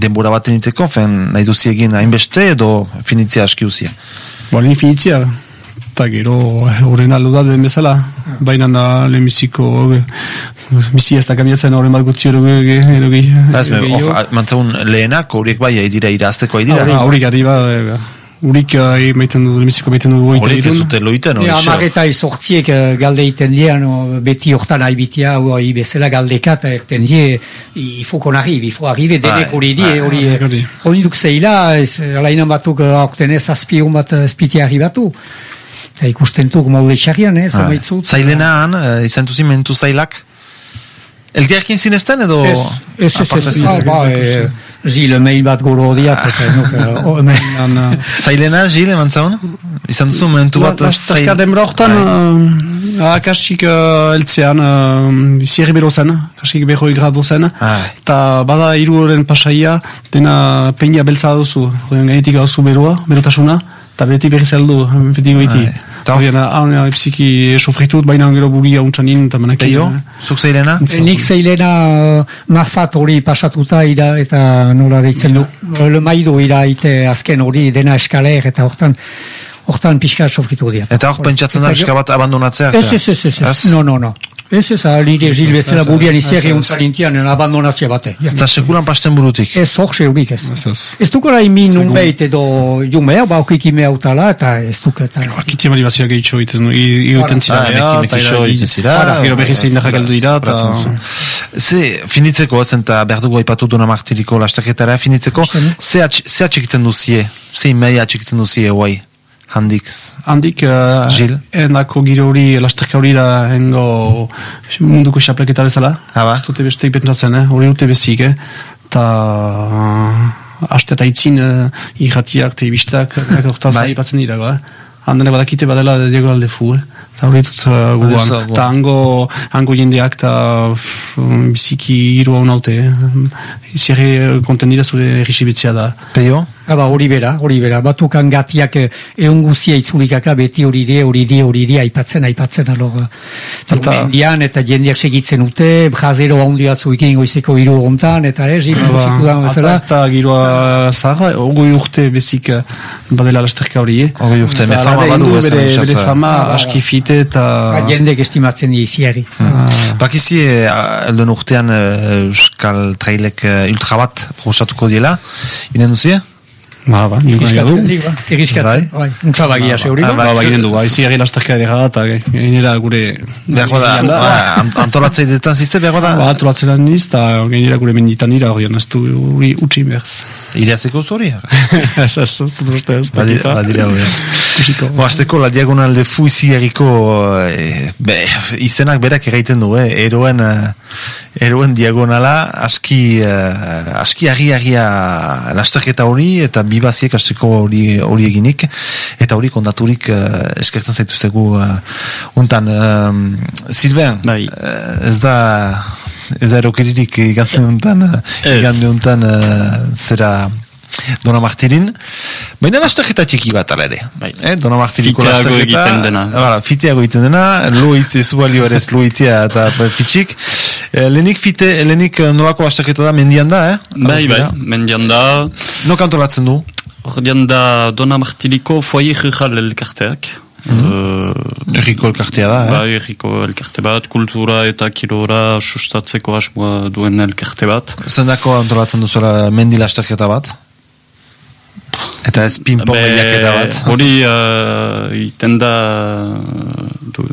denbora baten iteko, fen nahi duzi egin hainbeste edo finitzia aski uzia. Bo, lehen finitzia, eta gero horren aldo da den bezala, baina da lehenbiziko bizi ez da kamiatzen horren bat gutxi erogi Ez, me, hor, mantzagun lehenak horiek bai dira irazteko dira. Haurik ari ba, Urik uh, maiten du, lemiziko maiten du goita Horik ez dute loiten, hori xer. Amareta izortziek uh, galde iten dien, beti hortan haibitia, hori bezala galdeka, eta erten die, ifo kon arrive, ifo arrive, denek hori di, hori hori duk zeila, alainan batuk aurten ez azpi hon bat azpiti arribatu. Eta ikusten duk maude xarrian, ez, amaitzu. Zailena han, izan duzi mentu zailak? Elgerkin zinezten edo? Ez, ez, ez, ez, ez, Gile mail bat goro odiat. Zailena, Gile, eman zaun? Izan duzu momentu bat zail... Zerka denbora horretan, akasik eltzean, bizierri bero zen, akasik behoi grado zen, eta bada horren pasaia, dena peina beltza duzu, gainetik gauzu beroa, berotasuna, eta beti berri zeldu, beti goiti. Horiena, hau psiki sofritut, baina gero buri hauntzanin, eta manak... Eio, zuk zeilena? Nik zeilena mafat hori pasatuta ira, eta nola deitzen du. Le maido ira ite azken hori dena eskaler, eta hortan hortan pixka sofritu diat. Eta hor pentsatzen da pixka bat abandonatzea? Ez, ez, ez, ez, no, no, no. Ez ez, nire Gil bezala burian iziak egun zalintian abandonazia bate. Ez da sekulan pasten burutik? Ez, hor seurik ez. Ez duko nahi min unbeit edo jumea, ba okik ime autala, eta ez duke. Akiti amari bazia gehitxo iten, iten zira. Mekixo iten zira. Gero berri zein da jakaldu dira. Ze, finitzeko, zen eta behar dugu aipatu duna martiriko lastaketara, finitzeko, ze atxikitzen duzie? Ze imei atxikitzen duzie, guai? Handik. Handik, uh, Gil? Endako giro hori, lasterka hori da hengo munduko xapleketa bezala. Haba? Ez dute beste ipentzatzen, eh? hori dute bezik, eh? Ta... Uh, Aste eta itzin, uh, irratiak, telebistak, hortan bai. zaipatzen dira, eh? Handene badakite badela Diego Aldefu, eh? Eta hori dut uh, guan. Eta hango, hango jendeak eta um, biziki hiru hau naute. Eh? Zerre konten dira zure errisibitzea da. Peio? Aba, hori bera, hori bera. Batukan gatiak egun guzia itzulikaka beti hori die, hori die, hori die, aipatzen, aipatzen, alor. Eta mendian, eta jendeak segitzen ute, brazero handi batzu ikin goizeko hiru hontan, eta ez, eh, jiru zikudan bezala. Eta da giroa zaharra, ogoi urte bezik badela lasterka hori, eh? Ogoi urte, me fama badu ez. Bere, bere fama, aski fite, eta... Jendek estimatzen iziari. Bakizi, elduen urtean Euskal Trailek ultra bat prosatuko diela, inen duzie? Ba, ba, nik nahi du. Egiskatzen, bai. Untsa bagia, zeuri. Ba, ba, ginen du, ba, izi egin lastarka ere eta gainera gure... Behar da, antolatzei detan zizte, behar da? Ba, antolatzei lan niz, eta gainera gure menditan ira hori, anaztu hori utxi berz. Iriatzeko zuri? Ez, ez, ez, uste ez. Badira, hori. Bo, azteko, la diagonal de fu izi eriko, be, izenak berak egiten du, eh? eroen, eroen diagonala, aski, aski argi-argia lastarketa hori, eta bibaziek hasteko hori hori eginik eta hori kondaturik uh, eskertzen zaituztegu uh, untan um, Silvean bai. uh, ez da ez da erokeririk igande untan igande untan uh, zera Dona Martirin, baina lastaketa txiki bat ala ere. Bai. Eh, Dona Martiriko lastaketa. Fiteago egiten dena. Fiteago egiten dena, loit, zubalio ere loitia eta fitxik. Eh, lenik fite, lenik nolako lastaketa da, mendian da, eh? Bai, bai, mendian da. No kantolatzen du? Ordean da Dona Martiriko foie jirral elkarteak. Erriko elkartea da, eh? Bai, erriko elkarte bat, kultura eta kirora sustatzeko asmoa duen elkarte bat. Zendako antolatzen duzuela mendi lastaketa bat? Eta ez ping-pong eta bat. Hori uh, iten da... Du,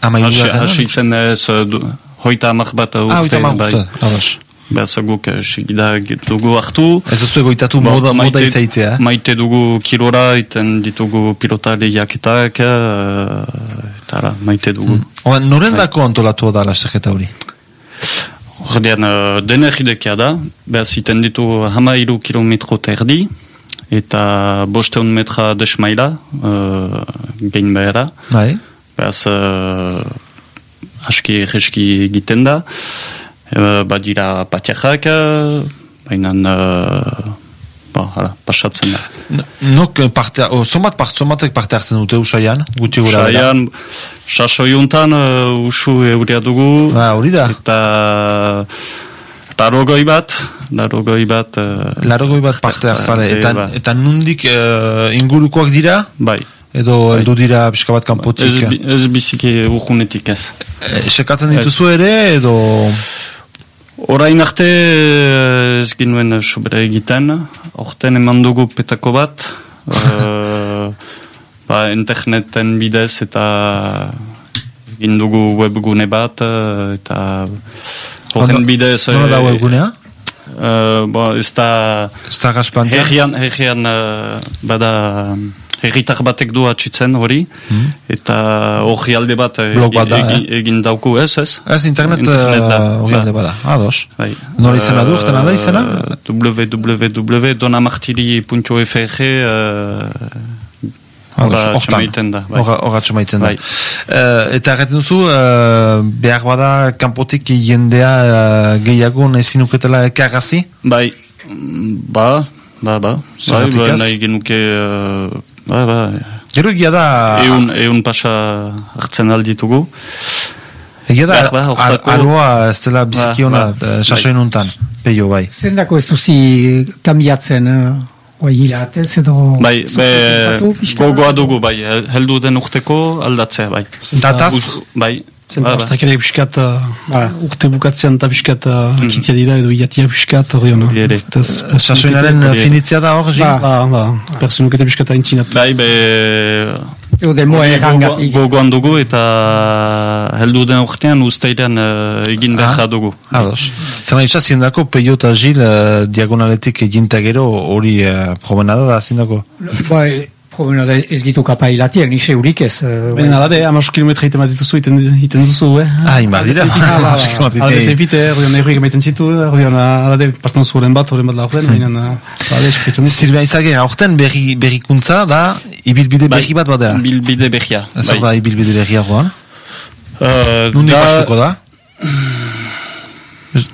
Ama hasi zen ez, du, hoita amak bat urte. Ah, hoita amak urte, abas. Behazaguk segida dugu hartu. Ez duzu egoitatu moda, maite, moda izaitea. Maite dugu kirora, iten ditugu pilotale jaketak, eta ara, maite dugu. Mm. Noren dako antolatu da lastaketa hori? Ordean, uh, dene jidekia da, behaz iten ditu hama iru kilometro terdi, eta bosteun metra desmaila, uh, gein behera. Bai. Behaz, uh, aski egeski egiten da. Uh, badira patiakak, baina uh, ba, hala, pasatzen da. Nok parte, oh, somat part, somatek parte hartzen dute usaian, guti gura? Usaian, saso juntan uh, usu euria dugu. Ah, hori da. Eta Larogoi bat, larogoi bat... Uh, Larogoi bat parte hartzale, eta, eta nundik uh, ingurukoak dira? Bai. Edo heldu dira pixka bat kanpotik? Ez, bi- ez biziki urgunetik ez. E, sekatzen dituzu ere, edo... Orain arte eh, ez ginuen eh, sobera egiten, orten eman dugu petako bat, eh, ba, interneten bidez eta egin dugu webgune bat, eh, eta horren Ondo- bidez... Nola da eh, webgunea? eh, bo, ez da... Ez da gasplantean? Herrian, herrian eh, bada herritar batek du atxitzen hori, eta hori alde bat eh, Blog bat egin, egin dauku ez, ez? Ez, internet Internet uh, hori alde bada. Ados. Bai. Nola izena du, uztena da izena? www.donamartiri.fr Ados, Hora hortan. txamaiten da. bai. Da. Bai. Eh, eta erraten duzu, eh, behar bada kanpotik jendea uh, gehiago nahi zinuketela ekarrazi? Bai, mm, ba, ba, ba. Bai, Zergatik ba, nahi genuke, uh, ba, ba. Gero egia da... Eun, eun pasa hartzen alditugu. Egia da, Behar ba, ar, aroa ez dela biziki Ba, ona, ba, eh, sasoin untan, peio bai. Zendako ez duzi kambiatzen, oai hilatez edo... Bai, be, gogoa dugu, bai, hel- heldu den urteko aldatzea, bai. Dataz? Uz- Bai, Zen ba, ba. pastak ere piskat uh, urte bukatzean eta piskat uh, Mm. kitia dira edo iatia piskat hori hona. Sasoinaren ere. finitzia da hor? Ba. Ba, ba, personukete piskat haintzinatu. Bai, be... Edo demoa hori errangatik. gogo- Gogoan dugu eta heldu den urtean usteiren uh, egin Ah. behar dugu. Ados. Zer nahi ziendako peio eta Gil diagonaletik eginta gero hori uh, promenada da zindako? Bai, problema da ez gitu kapailatiak, nise hurik ez. Uh, Baina alade, amas kilometra iten bat dituzu, iten, iten duzu, eh? Ah, inba dira. Alade zeipite, horrean erruik emaiten zitu, horrean alade pastan zuren bat, horren bat laurren, baina alade espritzen ditu. Silvia Izage, aurten berri, berrikuntza da, ibilbide Bai, berri bat badera. Bilbide behia. Ez hor da ibilbide berria joan? Uh, Nundi da- pastuko da?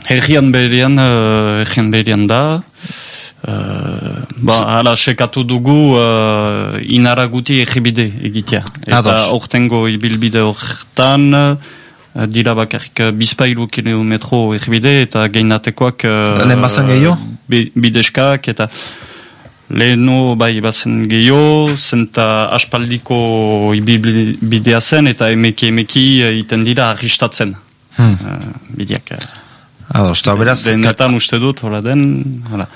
Herrian berian, uh, herrian berian da. Uh, ba, hala, sekatu dugu uh, inara guti egibide egitea. Eta Ados. ortengo ibilbide hortan, uh, dira bakarrik uh, bizpailu kilometro egibide eta geinatekoak... Uh, Lehen bazan gehiago? bi- Bideskak eta... Leheno bai bazen gehiago, zenta aspaldiko ibilbidea zen eta emeki emeki iten dira arristatzen. Hmm. Uh, bideak. Ados, eta beraz, Denetan uste dut, hola den, hala,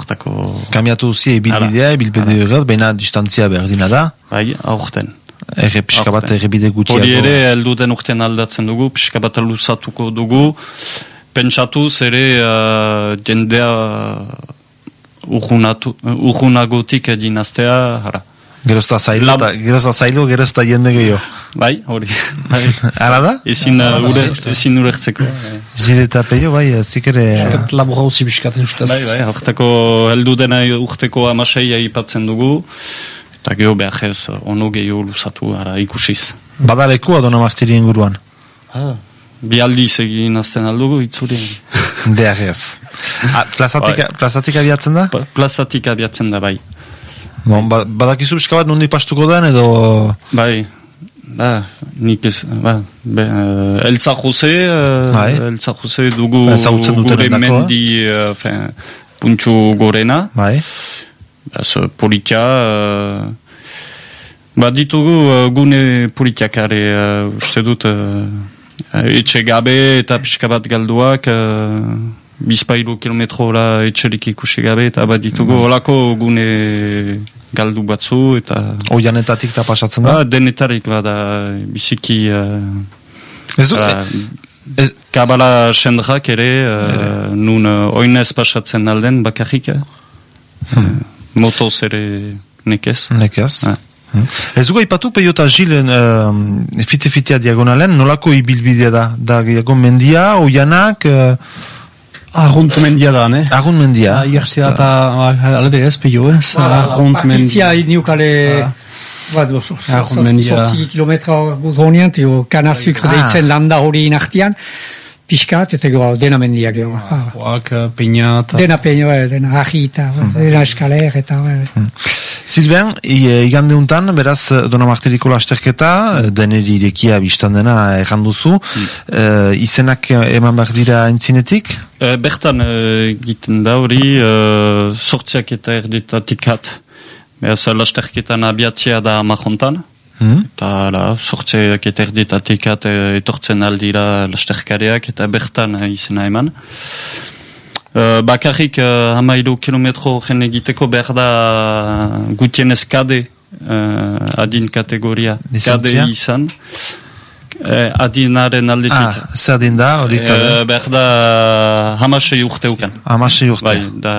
hortako, kamiatu duzi ibilbidea, ibilbide horret, baina distantzia berdina da, bai, aurten. erre pixka bat errebide gutiago. Hori ere, heldu den urtean aldatzen dugu, pixka bat luzatuko dugu, pentsatuz ere uh, jendea uh, urgunatu- urgunagotik dinaztea, hara. Gerozta zailu, Lab- eta gerozta zailu, gerozta jende gehiago. Bai, hori. Bai. Ara da? Ezin, uh, ure, ezin urertzeko. Gile eta peio, bai, zik ere... Labura hauzi biskaten ustez. Bai, bai, hortako heldu dena urteko amaseia aipatzen dugu, eta geho behar ez, ono gehiago luzatu, ara, ikusiz. Badalekua dona martiri inguruan. Ah. Bi aldiz egin azten aldugu, itzuri. Behar ez. Ah, plazatik, Bai. plazatik abiatzen da? Plazatik abiatzen da, bai. Bon, ba, badakizu pixka bat nondi pastuko den, edo... Bai, ba, nik ez, ba, be, uh, Elza Jose, uh, Bai. Elza Jose dugu Ba, gure mendi, uh, fin, puntxu gorena, Bai. Baz, politia, uh, ba, ditugu uh, gune politiak are, uh, uste dut, uh, etxe gabe eta pixka bat galduak, uh, bizpailu kilometrola etxerik ikusi gabe, eta bat ditugu olako gune galdu batzu, eta... Oianetatik da pasatzen da? Ba, denetarik bada biziki... Uh, Ez du, ara, ez- kabala sendrak ere, uh, nun uh, oinez pasatzen alden bakarrik, eh? Hmm. motoz ere nekez. Nekez. Ah. Hmm. Ez dugu ipatu peio eta Gil uh, fite-fitea diagonalen, nolako ibilbidea da? Da gehiago mendia, oianak, uh, Arrunt mendia da, ne? agun mendia. Ah, Iartzea eta alade ez, peio, ez? Arrunt Partitzia mendia. niukale... Ah. Bat, Ah, mendia. sortzi kilometra gudronian, teo kana sukre Ah. deitzen landa hori inartian, pixkat, eta gero dena mendiak gero. Ah. Joak, peina eta... Dena peina, bai, dena ahi eta bai, dena eskaler eta... Silvean, i- igande untan, beraz, Dona Martiriko lasterketa, deneri irekia biztan dena erran duzu, eh, izenak eman behar dira entzinetik? E, bertan e, egiten da hori, e, sortziak eta erditatik hat. Beraz, lasterketan abiatzea da amajontan. Hmm? Eta la, sortziak eta erditatik hat e, etortzen aldira lasterkareak eta bertan e, izena eman. E, bakarrik e, hamairu kilometro jen egiteko behar da gutienez kade e, adin kategoria. Kade izan. E, adinaren aldetik. Ah, zer din da, hori Eh, behar da hamasei urte ukan. Hamasei urte. Bai, da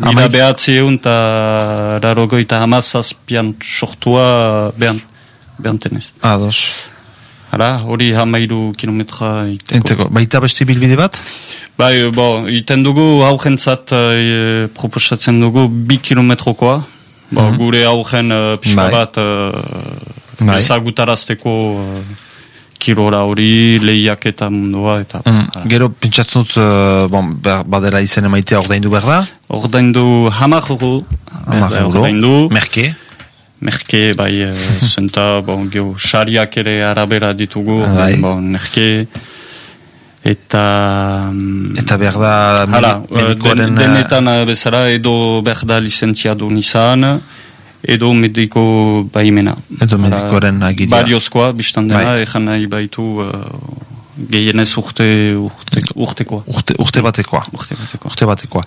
Hamaik- nira behatzi egun eta rarogoita hamazazpian sortua behan, behan tenez. Ados. Hala, hori hamairu kilometra iteko. Enteko, baita beste bilbide bat? Bai, bo, iten dugu aurrentzat e, proposatzen dugu bi kilometrokoa. Bo, Mhm. Gure aurren e, pixka Bai. bat e, ezagutarazteko e, kirora hori, lehiak eta mundua eta... Mm, gero, pentsatzen dut, eh, bon, ber- badela izen emaitea ordaindu behar da? Ordaindu hamar euro. Hamar euro. Merke? Merke, bai, e, zenta, bon, geho, xariak ere arabera ditugu, Bai. bon, merke, eta... mm, Eta behar da Hala, eh, medikoaren... den, denetan eh, bezala edo behar da lizentziadun izan, edo mediko baimena. Edo medikoaren agiria. Bariozkoa, biztan dena, Bai. ejan nahi baitu uh, gehienez urte, urte, urtekoa. Urte, urte batekoa. Urte batekoa. Urte batekoa.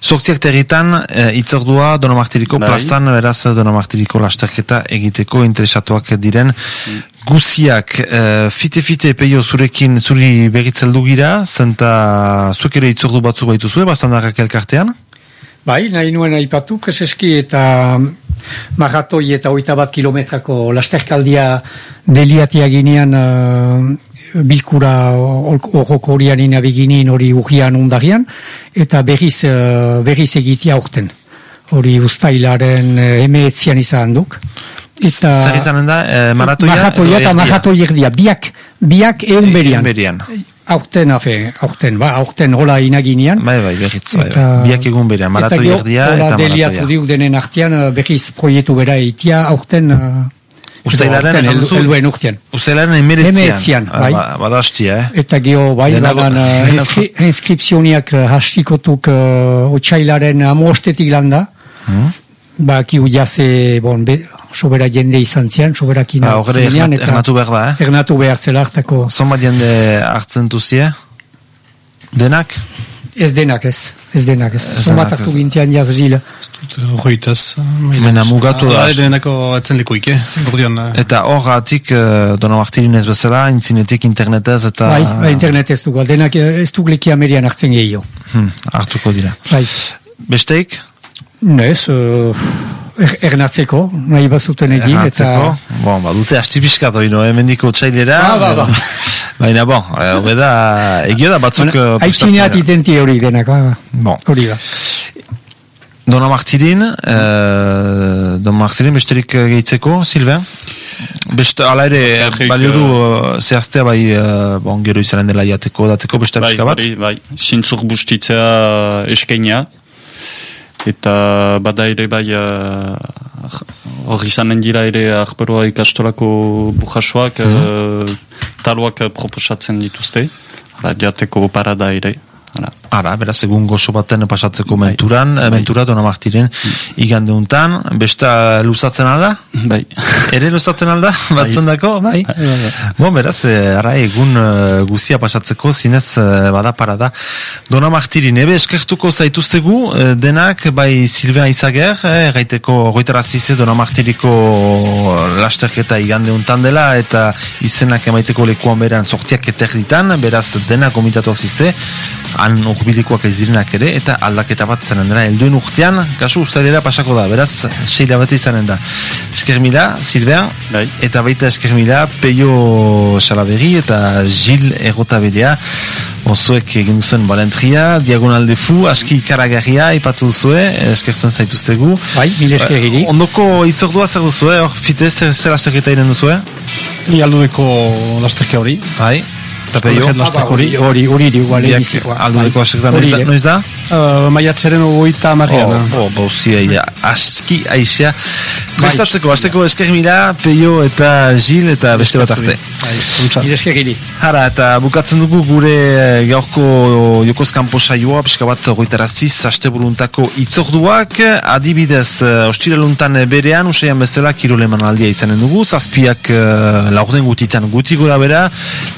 Sortziak territan, e, itzordua Donomartiriko Bai. plazan, beraz Donomartiriko lasterketa egiteko interesatuak diren guziak. E, fite-fite peio zurekin, zuri berritzeldu gira, zenta zuek ere itzordu batzu baitu zuen, bastandarrak elkartean? Bai, nahi nuen aipatu, preseski eta maratoi eta oita bat kilometrako lasterkaldia deliatia ginean uh, bilkura horroko horian inabiginin hori urgian undarian, eta berriz, uh, berriz egitea aurten. Hori ustailaren uh, emeetzian izan duk. Eta Zer izanen da, e, maratoia? maratoia eta erdia? maratoi erdia, biak, biak egun berian. berian. Aurten, afe, aurten, ba, aurten hola inaginean. Bai, bai, berritz, bai, bai. Eta- Biak egun berean, maratoi eta gero, erdia hola eta deliatu maratoia. diuk denen artean, eh, berriz proiektu bera eitia, aurten... Uh, Uztailaren, esan duzu? Helduen urtean. Uztailaren emeretzian. Ah, bai. ba- Bada hastia, eh? Eta geho, bai, banan, uh, inskri, inskripzioniak uh, hastikotuk uh, otxailaren amostetik landa, Hmm? ba, kiu jaze, bon, be, sobera jende izan zian, soberakina. Ah, horre zinean, ernat- ernatu behar da, eh? Ernatu behar zela hartako. Zonbat jende hartzen duzie? Denak? Ez denak ez, ez denak ez. Ez denak hartu ez. gintian jaz zile. Hoitaz. Mena mugatu da. Ah, denako atzen lekuik, eh? Eh, Eta horretik, uh, Dona Martirinez bezala, intzinetik internetez eta... Bai, bai, internet ez dugu, denak eh, ez duk leki amerian hartzen gehiago. Hmm, hartuko dira. Bai. Besteik? Nez, uh, er, ernatzeko, nahi bazuten egin, Erratzeko? eta... Bon, ba, dute astipiskat hori, no, emendiko txailera. Ah, ba, ba. Baina, bon, eh, hobe da, egia da batzuk... Bueno, eh, Aitzineat identi hori denak, ba, ba. Bon. hori da. Dona Martirin, eh, Dona Martirin besterik eh, gehitzeko, Silvia? Beste, ala ere, Bakarrik, balio du, eh, zehaztea bai, eh, bon, gero izanen dela jateko, dateko, beste Bai, bat? bai, bai. Zintzuk bustitzea eskeina. Eta bada ere bai eh, hor izanen dira ere arperoa ikastolako bujasoak mm taloak eh, proposatzen dituzte. Hala, jateko parada ere. Hala. Ara, beraz, egun gozo baten pasatzeko menturan, bai. mentura, Dona Martiren, igande untan, besta luzatzen alda? Bai. Ere luzatzen alda, batzun dako, bai? Bon, beraz, eh, ara, egun eh, guzia pasatzeko, zinez eh, bada parada. Dona Martirin, ebe eskertuko zaituztegu, eh, denak, bai Silvia Izager, eh, gaiteko goitarazize Dona Martiriko lasterketa igande untan dela, eta izenak emaiteko lekuan beran sortziak eterditan, beraz, denak komitatuak zizte, han urbilikoak ez direnak ere, eta aldaketa bat zanen dena, helduen urtean, kasu ustailera pasako da, beraz, seila bat izanen da. Esker mila, Silvia, Bai. eta baita esker mila, Peio Salaberi eta Gil Errotabedea, Ozuek egin duzen balentria, diagonal defu, aski ikaragarria, ipatu duzue, eskertzen zaituztegu. Bai, mil esker egiri. Ondoko itzordua zer duzue, hor, fite, zer, zer asterketa iren duzue? Ni aldudeko lasterke hori. Bai, eta Peio. Lasterke hori. Hori, hori, hori, hori, Biak hori, aldudeko asterketa, noiz da? Hori, Noiz da? Uh, maiatzeren ogoita amarrean. Oh, oh, bauzia, ja, aski aixea. Prestatzeko, azteko esker mila, Peio eta Gil eta beste bat arte. Ire esker gili. Hara, eta bukatzen dugu gure eh, gaurko Jokoz Kampo saioa, pixka bat goitaraziz, aste buruntako itzorduak, adibidez, eh, ostireluntan berean, usaian bezala, kiroleman aldia izanen dugu, zazpiak uh, laurden gutitan guti gora bera,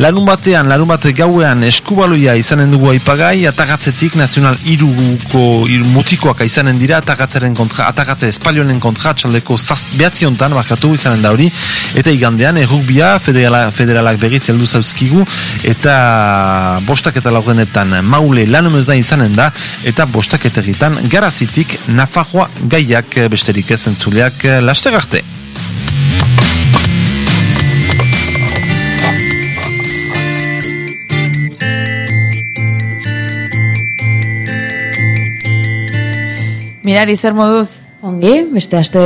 larun batean, larun bate gauean eskubaloia izanen dugu aipagai, atagatzetik nazional iruko, iru mutikoak izanen dira, atagatzaren kontra, atagatze espalionen kontra, txaldeko zaz, behatziontan, bakatu izanen da hori, eta igandean, errukbia, federala, federalak berriz heldu zauzkigu, eta bostak eta laurdenetan maule lanumeza izanen da, eta bostak eta egitan garazitik Nafarroa gaiak besterik ez entzuleak laster arte. Mirari, zer moduz? Ongi, beste aste